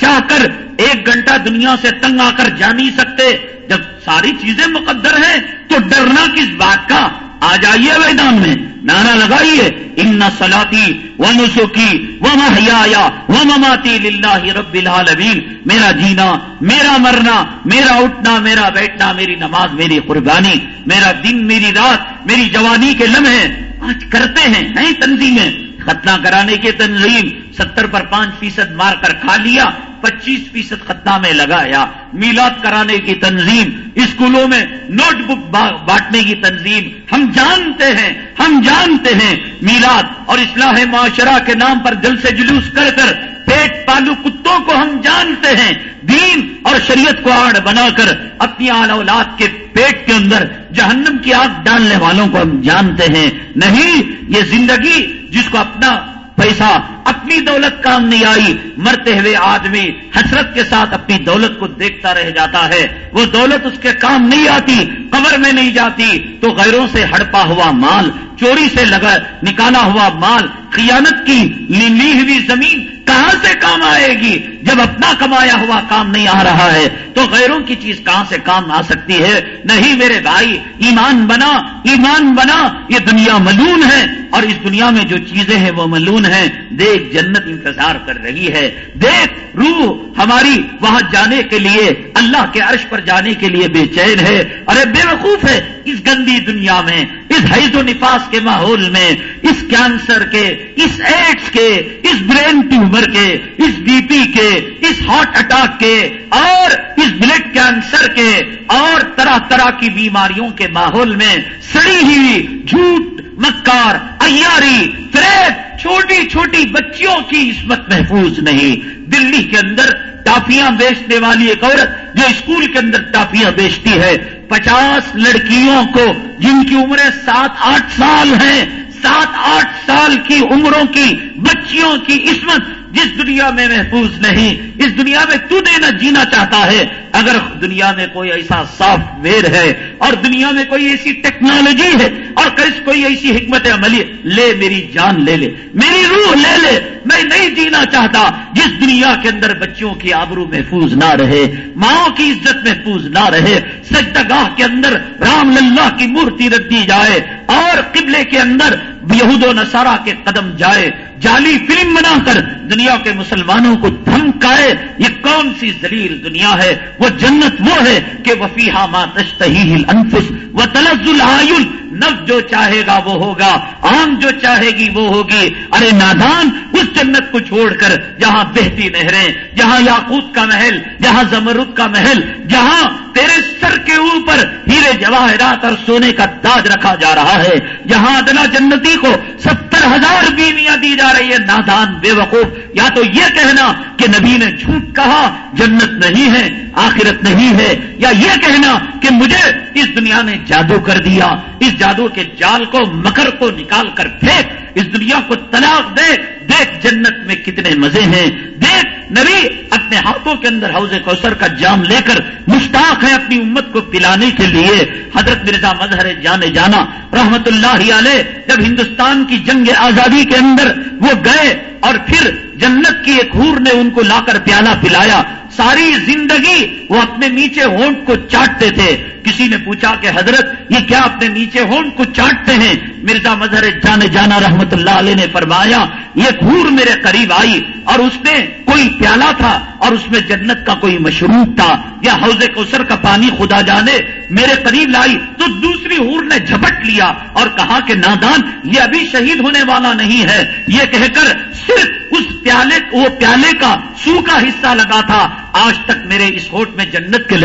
چاہ کر ایک گھنٹہ دنیا سے تنگ آ کر جا نہیں سکتے۔ جب ساری چیزیں مقدر ہیں تو ڈرنا کس بات کا؟ آ جائیے میدان میں۔ نعرہ لگائیے ان سلاتی و نسخی و محیا و مماتی لاہ رب العالمین میرا جینا، میرا مرنا، میرا اٹھنا، میرا بیٹھنا، میری نماز، میری قربانی، میرا دن، میری رات، میری جوانی کے لمحے آج کرتے ہیں نئی تنظیمیں۔ ختنہ کرانے کی تنظیم، ستر پر پانچ فیصد مار کر کھا لیا پچیس فیصد خطہ میں لگایا، میلاد کرانے کی تنظیم، اسکولوں میں نوٹ بک بانٹنے کی تنظیم۔ ہم جانتے ہیں، ہم جانتے ہیں، میلاد اور اصلاح معاشرہ کے نام پر دل سے جلوس کر کر پیٹ پالو کتوں کو ہم جانتے ہیں۔ دین اور شریعت کو آڑ بنا کر اپنی آل اولاد کے پیٹ کے اندر جہنم کی آگ ڈالنے والوں کو ہم جانتے ہیں۔ نہیں، یہ زندگی جس کو اپنا پیسہ، اپنی دولت کام نہیں آئی، مرتے ہوئے آدمی حسرت کے ساتھ اپنی دولت کو دیکھتا رہ جاتا ہے۔ وہ دولت اس کے کام نہیں آتی، قبر میں نہیں جاتی۔ تو غیروں سے ہڑپا ہوا مال، چوری سے لگا، نکالا ہوا مال خیانت کی لی ہوئی زمین کہاں سے کام آئے گی؟ جب اپنا کمایا ہوا کام نہیں آ رہا ہے، تو غیروں کی چیز کہاں سے کام آ سکتی ہے؟ نہیں میرے بھائی، ایمان بنا ایمان بنا، یہ دنیا ملون ہے۔ اور اس دنیا میں جو چیزیں ہیں وہ ملون ہیں۔ دیکھ، جنت انتظار کر رہی ہے۔ دیکھ، روح ہماری وہاں جانے کے لیے، اللہ کے عرش پر جانے کے لیے بے چین ہے۔ ارے بے وقوف ہے اس گندی دنیا میں۔ اس حیض و نفاس کے ماحول میں، اس کینسر کے، اس ایڈس کے، اس برین ٹیومر کے، اس بی پی کے، اس ہارٹ اٹیک کے، اور اس بلڈ کینسر کے، اور طرح طرح کی بیماریوں کے ماحول میں سڑی ہوئی جھوٹ مکار ایاری فریب، چھوٹی چھوٹی بچیوں کی عصمت محفوظ نہیں۔ دلی کے اندر ٹافیاں بیچنے والی ایک عورت جو اسکول کے اندر ٹافیاں بیچتی ہے، پچاس لڑکیوں کو جن کی عمریں سات آٹھ سال ہیں، سات آٹھ سال کی عمروں کی بچیوں کی عصمت جس دنیا میں محفوظ نہیں، اس دنیا میں تو دینا جینا چاہتا ہے۔ اگر دنیا میں کوئی ایسا سافٹ ویئر ہے اور دنیا میں کوئی ایسی ٹیکنالوجی ہے اور کوئی ایسی حکمت عملی، لے میری جان لے لے، میری روح لے لے، میں نہیں جینا چاہتا جس دنیا کے اندر بچوں کی آبرو محفوظ نہ رہے، ماؤں کی عزت محفوظ نہ رہے، سجدگاہ کے اندر رام للہ کی مورتی رکھ دی جائے اور قبلے کے اندر یہود و نصارہ کے قدم جائے۔ جعلی فلم بنا کر دنیا کے مسلمانوں کو دھمکائے، یہ کون سی زلیل دنیا ہے؟ وہ جنت وہ ہے کہ وفیحا ماں تشتہی انفس وہ تلز العل نف جو چاہے گا وہ ہوگا، آم جو چاہے گی وہ ہوگی۔ ارے نادان، اس جنت کو چھوڑ کر جہاں بہتی نہریں، جہاں یاقوت کا محل، جہاں زمرد کا محل، جہاں تیرے سر کے اوپر ہیرے جواہرات اور سونے کا تاج رکھا جا رہا ہے، جہاں ادنا جنتی کو ستر ہزار بیویاں دی جا رہی ہے، نادان، بے وقوف، یا تو یہ کہنا کہ نبی نے جھوٹ کہا، جنت نہیں ہے۔ آخرت نہیں ہے یا یہ کہنا کہ مجھے اس دنیا نے جادو کر دیا، اس جادو کے جال کو، مکر کو نکال کر پھینک، اس دنیا کو طلاق دے، دیکھ جنت میں کتنے مزے ہیں، دیکھ نبی اپنے ہاتھوں کے اندر حوض کوثر کا جام لے کر مشتاق ہے اپنی امت کو پلانے کے لیے۔ حضرت مرزا مظہر جانے جانا رحمت اللہ علیہ جب ہندوستان کی جنگ آزادی کے اندر وہ گئے اور پھر جنت کی ایک ہور نے ان کو لا کر پیالہ پلایا۔ ساری زندگی وہ اپنے نیچے ہونٹ کو چاٹتے تھے کسی نے پوچھا کہ حضرت، یہ کیا اپنے نیچے ہونٹ کو چاٹتے ہیں؟ مرزا مظہر جانے جانا رحمت اللہ علیہ نے فرمایا، یہ گور میرے قریب آئی اور اس نے کوئی پیالہ تھا اور اس میں جنت کا کوئی مشروب تھا۔ یا حوض کوسر کا پانی خدا جانے میرے قریب لائی تو دوسری ہور نے جھپٹ لیا اور کہا کہ نادان، یہ ابھی شہید ہونے والا نہیں ہے۔ یہ کہہ کر صرف اس پیالے، وہ پیالے کا سو کا حصہ لگا تھا۔ آج تک میرے اس ہوٹ میں جنت کے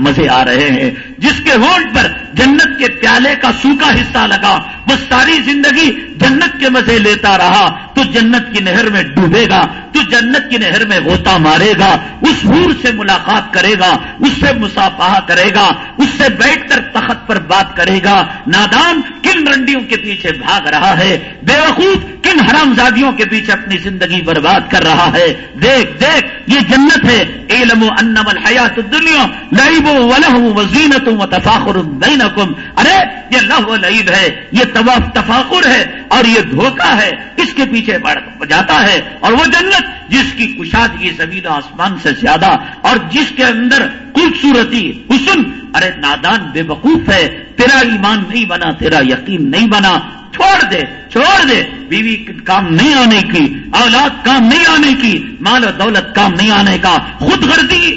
مزے آ رہے ہیں۔ جس کے ہونٹ پر جنت کے پیالے کا سوکھا حصہ لگا وہ ساری زندگی جنت کے مزے لیتا رہا، تو جنت کی نہر میں ڈوبے گا، تو جنت کی نہر میں ہوتا مارے گا، اس حور سے ملاقات کرے گا، اس سے مسافہ کرے گا، اس سے بیٹھ کر تخت پر بات کرے گا۔ نادان کن رنڈیوں کے پیچھے بھاگ رہا ہے، بے وقوف کن حرام زادیوں کے پیچھے اپنی زندگی برباد کر رہا ہے۔ دیکھ دیکھ، یہ جنت ہے۔ علم و انم الحیات دنیا لعب و ولہ وزینت و تفاخر بینکم۔ ارے، یہ لہ و لعب ہے، یہ طواف تفاخر ہے اور یہ دھوکہ ہے، اس کے پیچھے بڑھ جاتا ہے اور وہ جنت جس کی کشادگی زمین آسمان سے زیادہ اور جس کے اندر خوبصورتی، حسن، ارے نادان بے وقوف ہے، تیرا ایمان نہیں بنا، تیرا یقین نہیں بنا، چھوڑ دے چھوڑ دے، بیوی کام نہیں آنے کی، اولاد کام نہیں آنے کی، مال و دولت کام نہیں آنے کا خود غرضی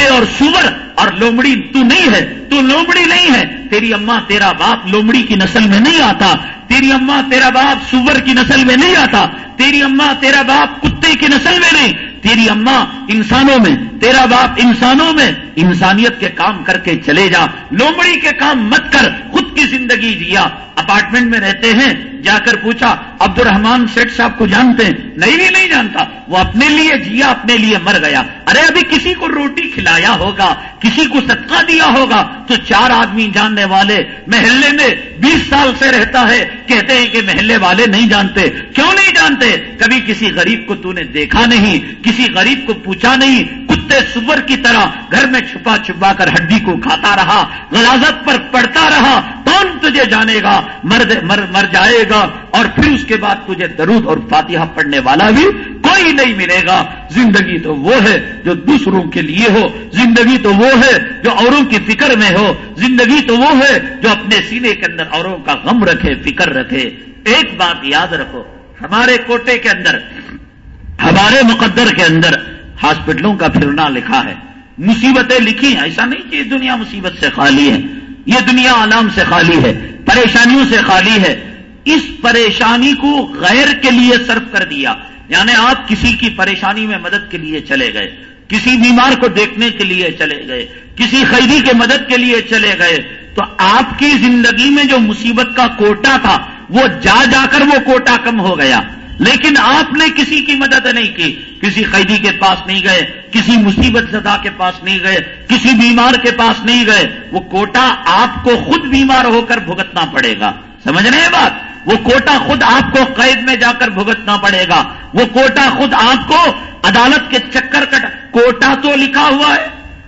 کتے اور سور اور لومڑی تو نہیں ہے، تو لومڑی نہیں ہے۔ تیری اماں تیرا باپ لومڑی کی نسل میں نہیں آتا۔ تیری اماں تیرا باپ سور کی نسل میں نہیں آتا۔ تیری اماں تیرا باپ کتے کی نسل میں نہیں۔ تیری اماں انسانوں میں، تیرا باپ انسانوں میں۔ انسانیت کے کام کر کے چلے جا۔ لومڑی کے کام مت کر۔ خود کی زندگی جیا اپارٹمنٹ میں رہتے ہیں، جا کر پوچھا عبد الرحمان سیٹ صاحب کو جانتے ہیں؟ نہیں بھی نہیں جانتا۔ وہ اپنے لیے جیا، اپنے لیے مر گیا۔ ارے، ابھی کسی کو روٹی کھلایا ہوگا، کسی کو صدقہ دیا ہوگا، تو چار آدمی جاننے والے محلے میں بیس سال سے رہتا ہے، کہتے ہیں کہ محلے والے نہیں جانتے۔ کیوں نہیں جانتے؟ کبھی کسی غریب کو تو نے دیکھا نہیں، کسی غریب کو پوچھا نہیں، کتے سور کی طرح گھر میں چھپا چھپا کر ہڈی کو کھاتا رہا، غلازت پر پڑتا رہا کون تجھے جانے گا؟ مر مر, مر جائے گا اور پھر اس کے بعد تجھے درود اور فاتحہ پڑھنے والا بھی کوئی نہیں ملے گا۔ زندگی تو وہ ہے جو دوسروں کے لیے ہو۔ زندگی تو وہ ہے جو اوروں کی فکر میں ہو۔ زندگی تو وہ ہے جو اپنے سینے کے اندر اوروں کا غم رکھے فکر رکھے۔ ایک بات یاد رکھو ہمارے کوٹے کے اندر ہمارے مقدر کے اندر ہاسپٹلوں کا پھرنا لکھا ہے۔ مصیبتیں لکھی ہیں ایسا نہیں کہ دنیا مصیبت سے خالی ہے۔ یہ دنیا عالم سے خالی ہے، پریشانیوں سے خالی ہے۔ اس پریشانی کو غیر کے لیے صرف کر دیا۔ یعنی آپ کسی کی پریشانی میں مدد کے لیے چلے گئے۔ کسی بیمار کو دیکھنے کے لیے چلے گئے۔ کسی قیدی کے مدد کے لیے چلے گئے۔ تو آپ کی زندگی میں جو مصیبت کا کوٹا تھا، وہ جا جا کر وہ کوٹا کم ہو گیا۔ لیکن آپ نے کسی کی مدد نہیں کی، کسی قیدی کے پاس نہیں گئے، کسی مصیبت زدہ کے پاس نہیں گئے، کسی بیمار کے پاس نہیں گئے۔ وہ کوٹا آپ کو خود بیمار ہو کر بھگتنا پڑے گا۔ سمجھ رہے ہیں بات؟ وہ کوٹا خود آپ کو قید میں جا کر بھگتنا پڑے گا۔ وہ کوٹا خود آپ کو عدالت کے چکر کٹ، کوٹا تو لکھا ہوا ہے۔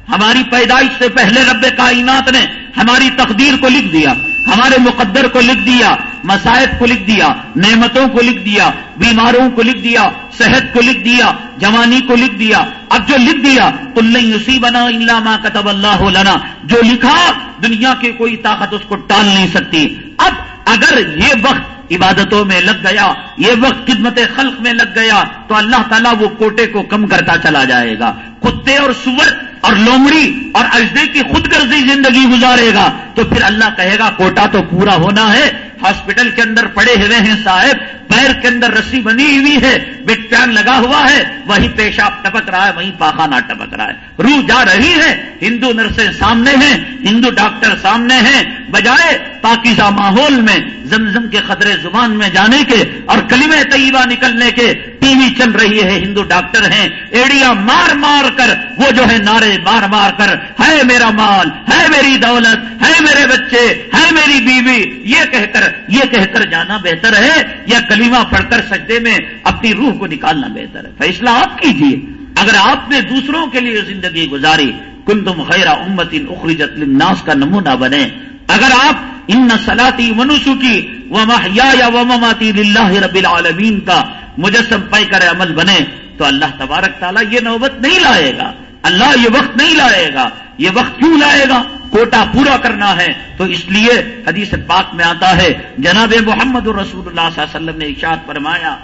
ہماری پیدائش سے پہلے رب کائنات نے ہماری تقدیر کو لکھ دیا۔ ہمارے مقدر کو لکھ دیا مسائب کو لکھ دیا، نعمتوں کو لکھ دیا، بیماروں کو لکھ دیا، صحت کو لکھ دیا، جوانی کو لکھ دیا۔ اب جو لکھ دیا کل اسی بنا اللہ کتب اللہ لنا۔ جو لکھا، دنیا کی کوئی طاقت اس کو ٹال نہیں سکتی۔ اب اگر یہ وقت عبادتوں میں لگ گیا، یہ وقت خدمت خلق میں لگ گیا، تو اللہ تعالیٰ وہ کوٹے کو کم کرتا چلا جائے گا۔ کتے اور سور اور لومڑی اور اجدے کی خود غرضی زندگی گزارے گا تو پھر اللہ کہے گا کوٹا تو پورا ہونا ہے، ہاسپٹل کے اندر پڑے ہوئے ہیں صاحب، پیر کے اندر رسی بنی ہوئی ہے بٹ پین لگا ہوا ہے، وہی پیشاب ٹپک رہا ہے، وہی پاخانہ ٹپک رہا ہے۔ روح جا رہی ہے، ہندو نرسیں سامنے ہیں، ہندو ڈاکٹر سامنے ہیں، بجائے پاکیزہ ماحول میں، زمزم کے خطرے زبان میں جانے کے اور کلمہ طیبہ نکلنے کے۔ ٹی وی چل رہی ہے، ہندو ڈاکٹر ہیں ایڑیا مار مار کر، وہ جو ہے نعرے مار مار کر ہے میرا مال ہے میری دولت ہے میرے بچے ہے میری بیوی، یہ کہہ کر، یہ کہہ کر جانا بہتر ہے یا کلمہ پڑھ کر سجدے میں اپنی روح کو نکالنا بہتر ہے؟ فیصلہ آپ کیجیے اگر آپ نے دوسروں کے لیے زندگی گزاری کن تم امت ان اخرجت الناس کا نمونہ بنے اگر آپ ان سلاتی منسو کی و محیا یا و مماتی اللہ رب العالمین کا مجسم پائی کر عمل بنے تو اللہ تبارک تعالیٰ یہ نوبت نہیں لائے گا۔ اللہ یہ وقت نہیں لائے گا۔ یہ وقت کیوں لائے گا؟ کوٹا پورا کرنا ہے۔ تو اس لیے حدیث پاک میں آتا ہے، جناب محمد الرسول اللہ صلی اللہ علیہ وسلم نے اشاد فرمایا،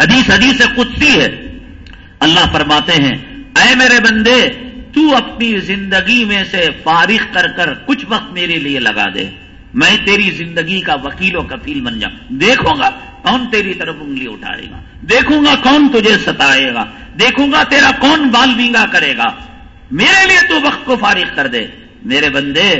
حدیث حدیث قدسی ہے۔ اللہ فرماتے ہیں، اے میرے بندے تو اپنی زندگی میں سے فارغ کر کر کچھ وقت میرے لیے لگا دے۔ میں تیری زندگی کا وکیل و کفیل بن جاؤں۔ دیکھوں گا کون تیری طرف انگلی اٹھائے گا۔ دیکھوں گا کون تجھے ستائے گا۔ دیکھوں گا تیرا کون بال بینگا کرے گا۔ میرے لیے تو وقت کو فارغ کر دے۔ میرے بندے،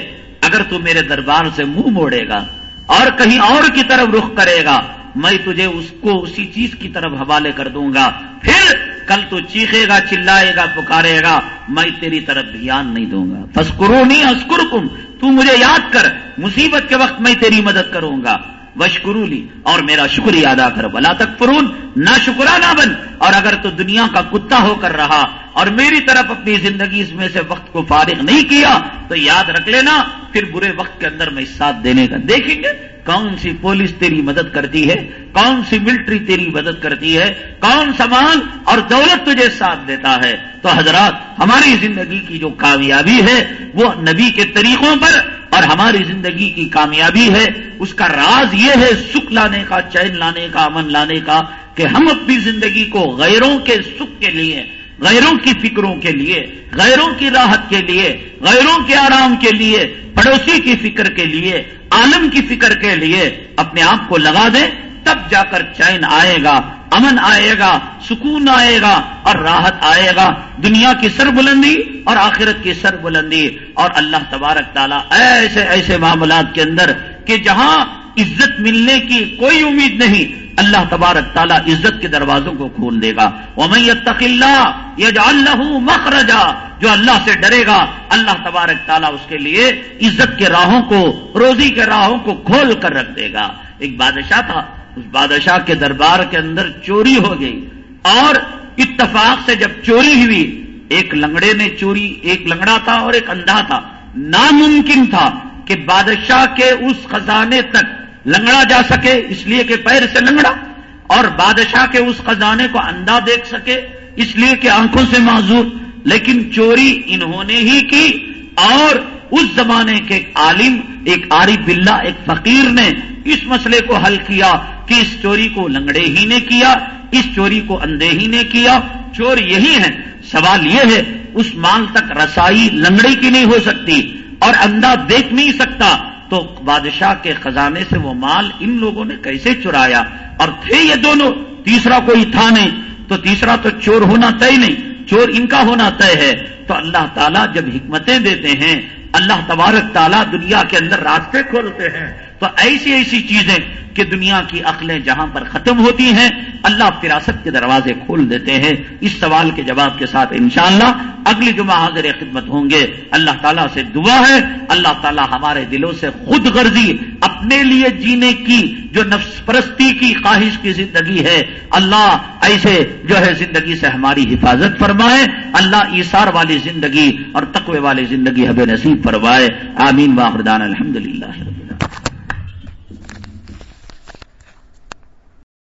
اگر تو میرے دربار سے منہ موڑے گا اور کہیں اور کی طرف رخ کرے گا میں تجھے اس کو اسی چیز کی طرف حوالے کر دوں گا۔ پھر کل تو چیخے گا، چلائے گا، پکارے گا۔ میں تیری طرف دھیان نہیں دوں گا۔ فسکرو نہیں اسکر تو مجھے یاد کر، مصیبت کے وقت میں تیری مدد کروں گا۔ وشکرولی اور میرا شکریہ ادا کر بلا تک فرون نہ شکرا نہ بن۔ اور اگر تو دنیا کا کتا ہو کر رہا، اور میری طرف اپنی زندگی اس میں سے وقت کو فارغ نہیں کیا، تو یاد رکھ لینا، پھر برے وقت کے اندر میں ساتھ دینے کا۔ دیکھیں گے کون سی پولیس تیری مدد کرتی ہے، کون سی ملٹری تیری مدد کرتی ہے، کون سامان اور دولت تجھے ساتھ دیتا ہے۔ تو حضرات، ہماری زندگی کی جو کامیابی ہے، وہ نبی کے طریقوں پر اور ہماری زندگی کی کامیابی ہے، اس کا راز یہ ہے سکھ لانے کا، چین لانے کا، امن لانے کا کہ ہم اپنی زندگی کو غیروں کے سکھ کے لیے، غیروں کی فکروں کے لیے، غیروں کی راحت کے لیے، غیروں کے آرام کے لیے، پڑوسی کی فکر کے لیے، عالم کی فکر کے لیے اپنے آپ کو لگا دیں تب جا کر چین آئے گا، امن آئے گا، سکون آئے گا اور راحت آئے گا۔ دنیا کی سر بلندی اور آخرت کی سر بلندی اور اللہ تبارک تعالیٰ ایسے ایسے معاملات کے اندر کہ جہاں عزت ملنے کی کوئی امید نہیں، اللہ تبارک تعالیٰ عزت کے دروازوں کو کھول دے گا۔ وہ اللہ یہ جو اللہ مخرجا۔ جو اللہ سے ڈرے گا، اللہ تبارک تعالیٰ اس کے لیے عزت کے راہوں کو، روزی کے راہوں کو کھول کر رکھ دے گا۔ ایک بادشاہ تھا اس بادشاہ کے دربار کے اندر چوری ہو گئی اور اتفاق سے جب چوری ہوئی، ایک لنگڑے نے چوری، ایک لنگڑا تھا اور ایک اندھا تھا۔ ناممکن تھا کہ بادشاہ کے اس خزانے تک لنگڑا جا سکے، اس لیے کہ پیر سے لنگڑا، اور بادشاہ کے اس خزانے کو اندھا دیکھ سکے، اس لیے کہ آنکھوں سے معذور۔ لیکن چوری انہوں نے ہی کی، اور اس زمانے کے ایک عالم، ایک عارف بلّہ ایک فقیر نے اس مسئلے کو حل کیا۔ کہ اس چوری کو لنگڑے ہی نے کیا، اس چوری کو اندھے ہی نے کیا۔ چور یہی ہے سوال یہ ہے، اس مال تک رسائی لنگڑے کی نہیں ہو سکتی اور اندھا دیکھ نہیں سکتا۔ تو بادشاہ کے خزانے سے وہ مال ان لوگوں نے کیسے چرایا؟ اور تھے یہ دونوں، تیسرا کوئی تھا نہیں۔ تو تیسرا تو چور ہونا طے نہیں، چور ان کا ہونا طے ہے۔ تو اللہ تعالیٰ جب حکمتیں دیتے ہیں، اللہ تبارک تعالیٰ دنیا کے اندر راستے کھولتے ہیں۔ تو ایسی ایسی چیزیں کہ دنیا کی عقلیں جہاں پر ختم ہوتی ہیں، اللہ فراست کے دروازے کھول دیتے ہیں۔ اس سوال کے جواب کے ساتھ انشاءاللہ اگلی جمعہ حاضر خدمت ہوں گے۔ اللہ تعالیٰ سے دعا ہے۔ اللہ تعالیٰ ہمارے دلوں سے خود غرضی اپنے لیے جینے کی، جو نفس پرستی کی خواہش کی زندگی ہے، اللہ ایسے جو ہے زندگی سے ہماری حفاظت فرمائے۔ اللہ ایسار والی زندگی اور تقوی والی زندگی ہمیں نصیب فرمائے۔ آمین واخردان الحمد للہ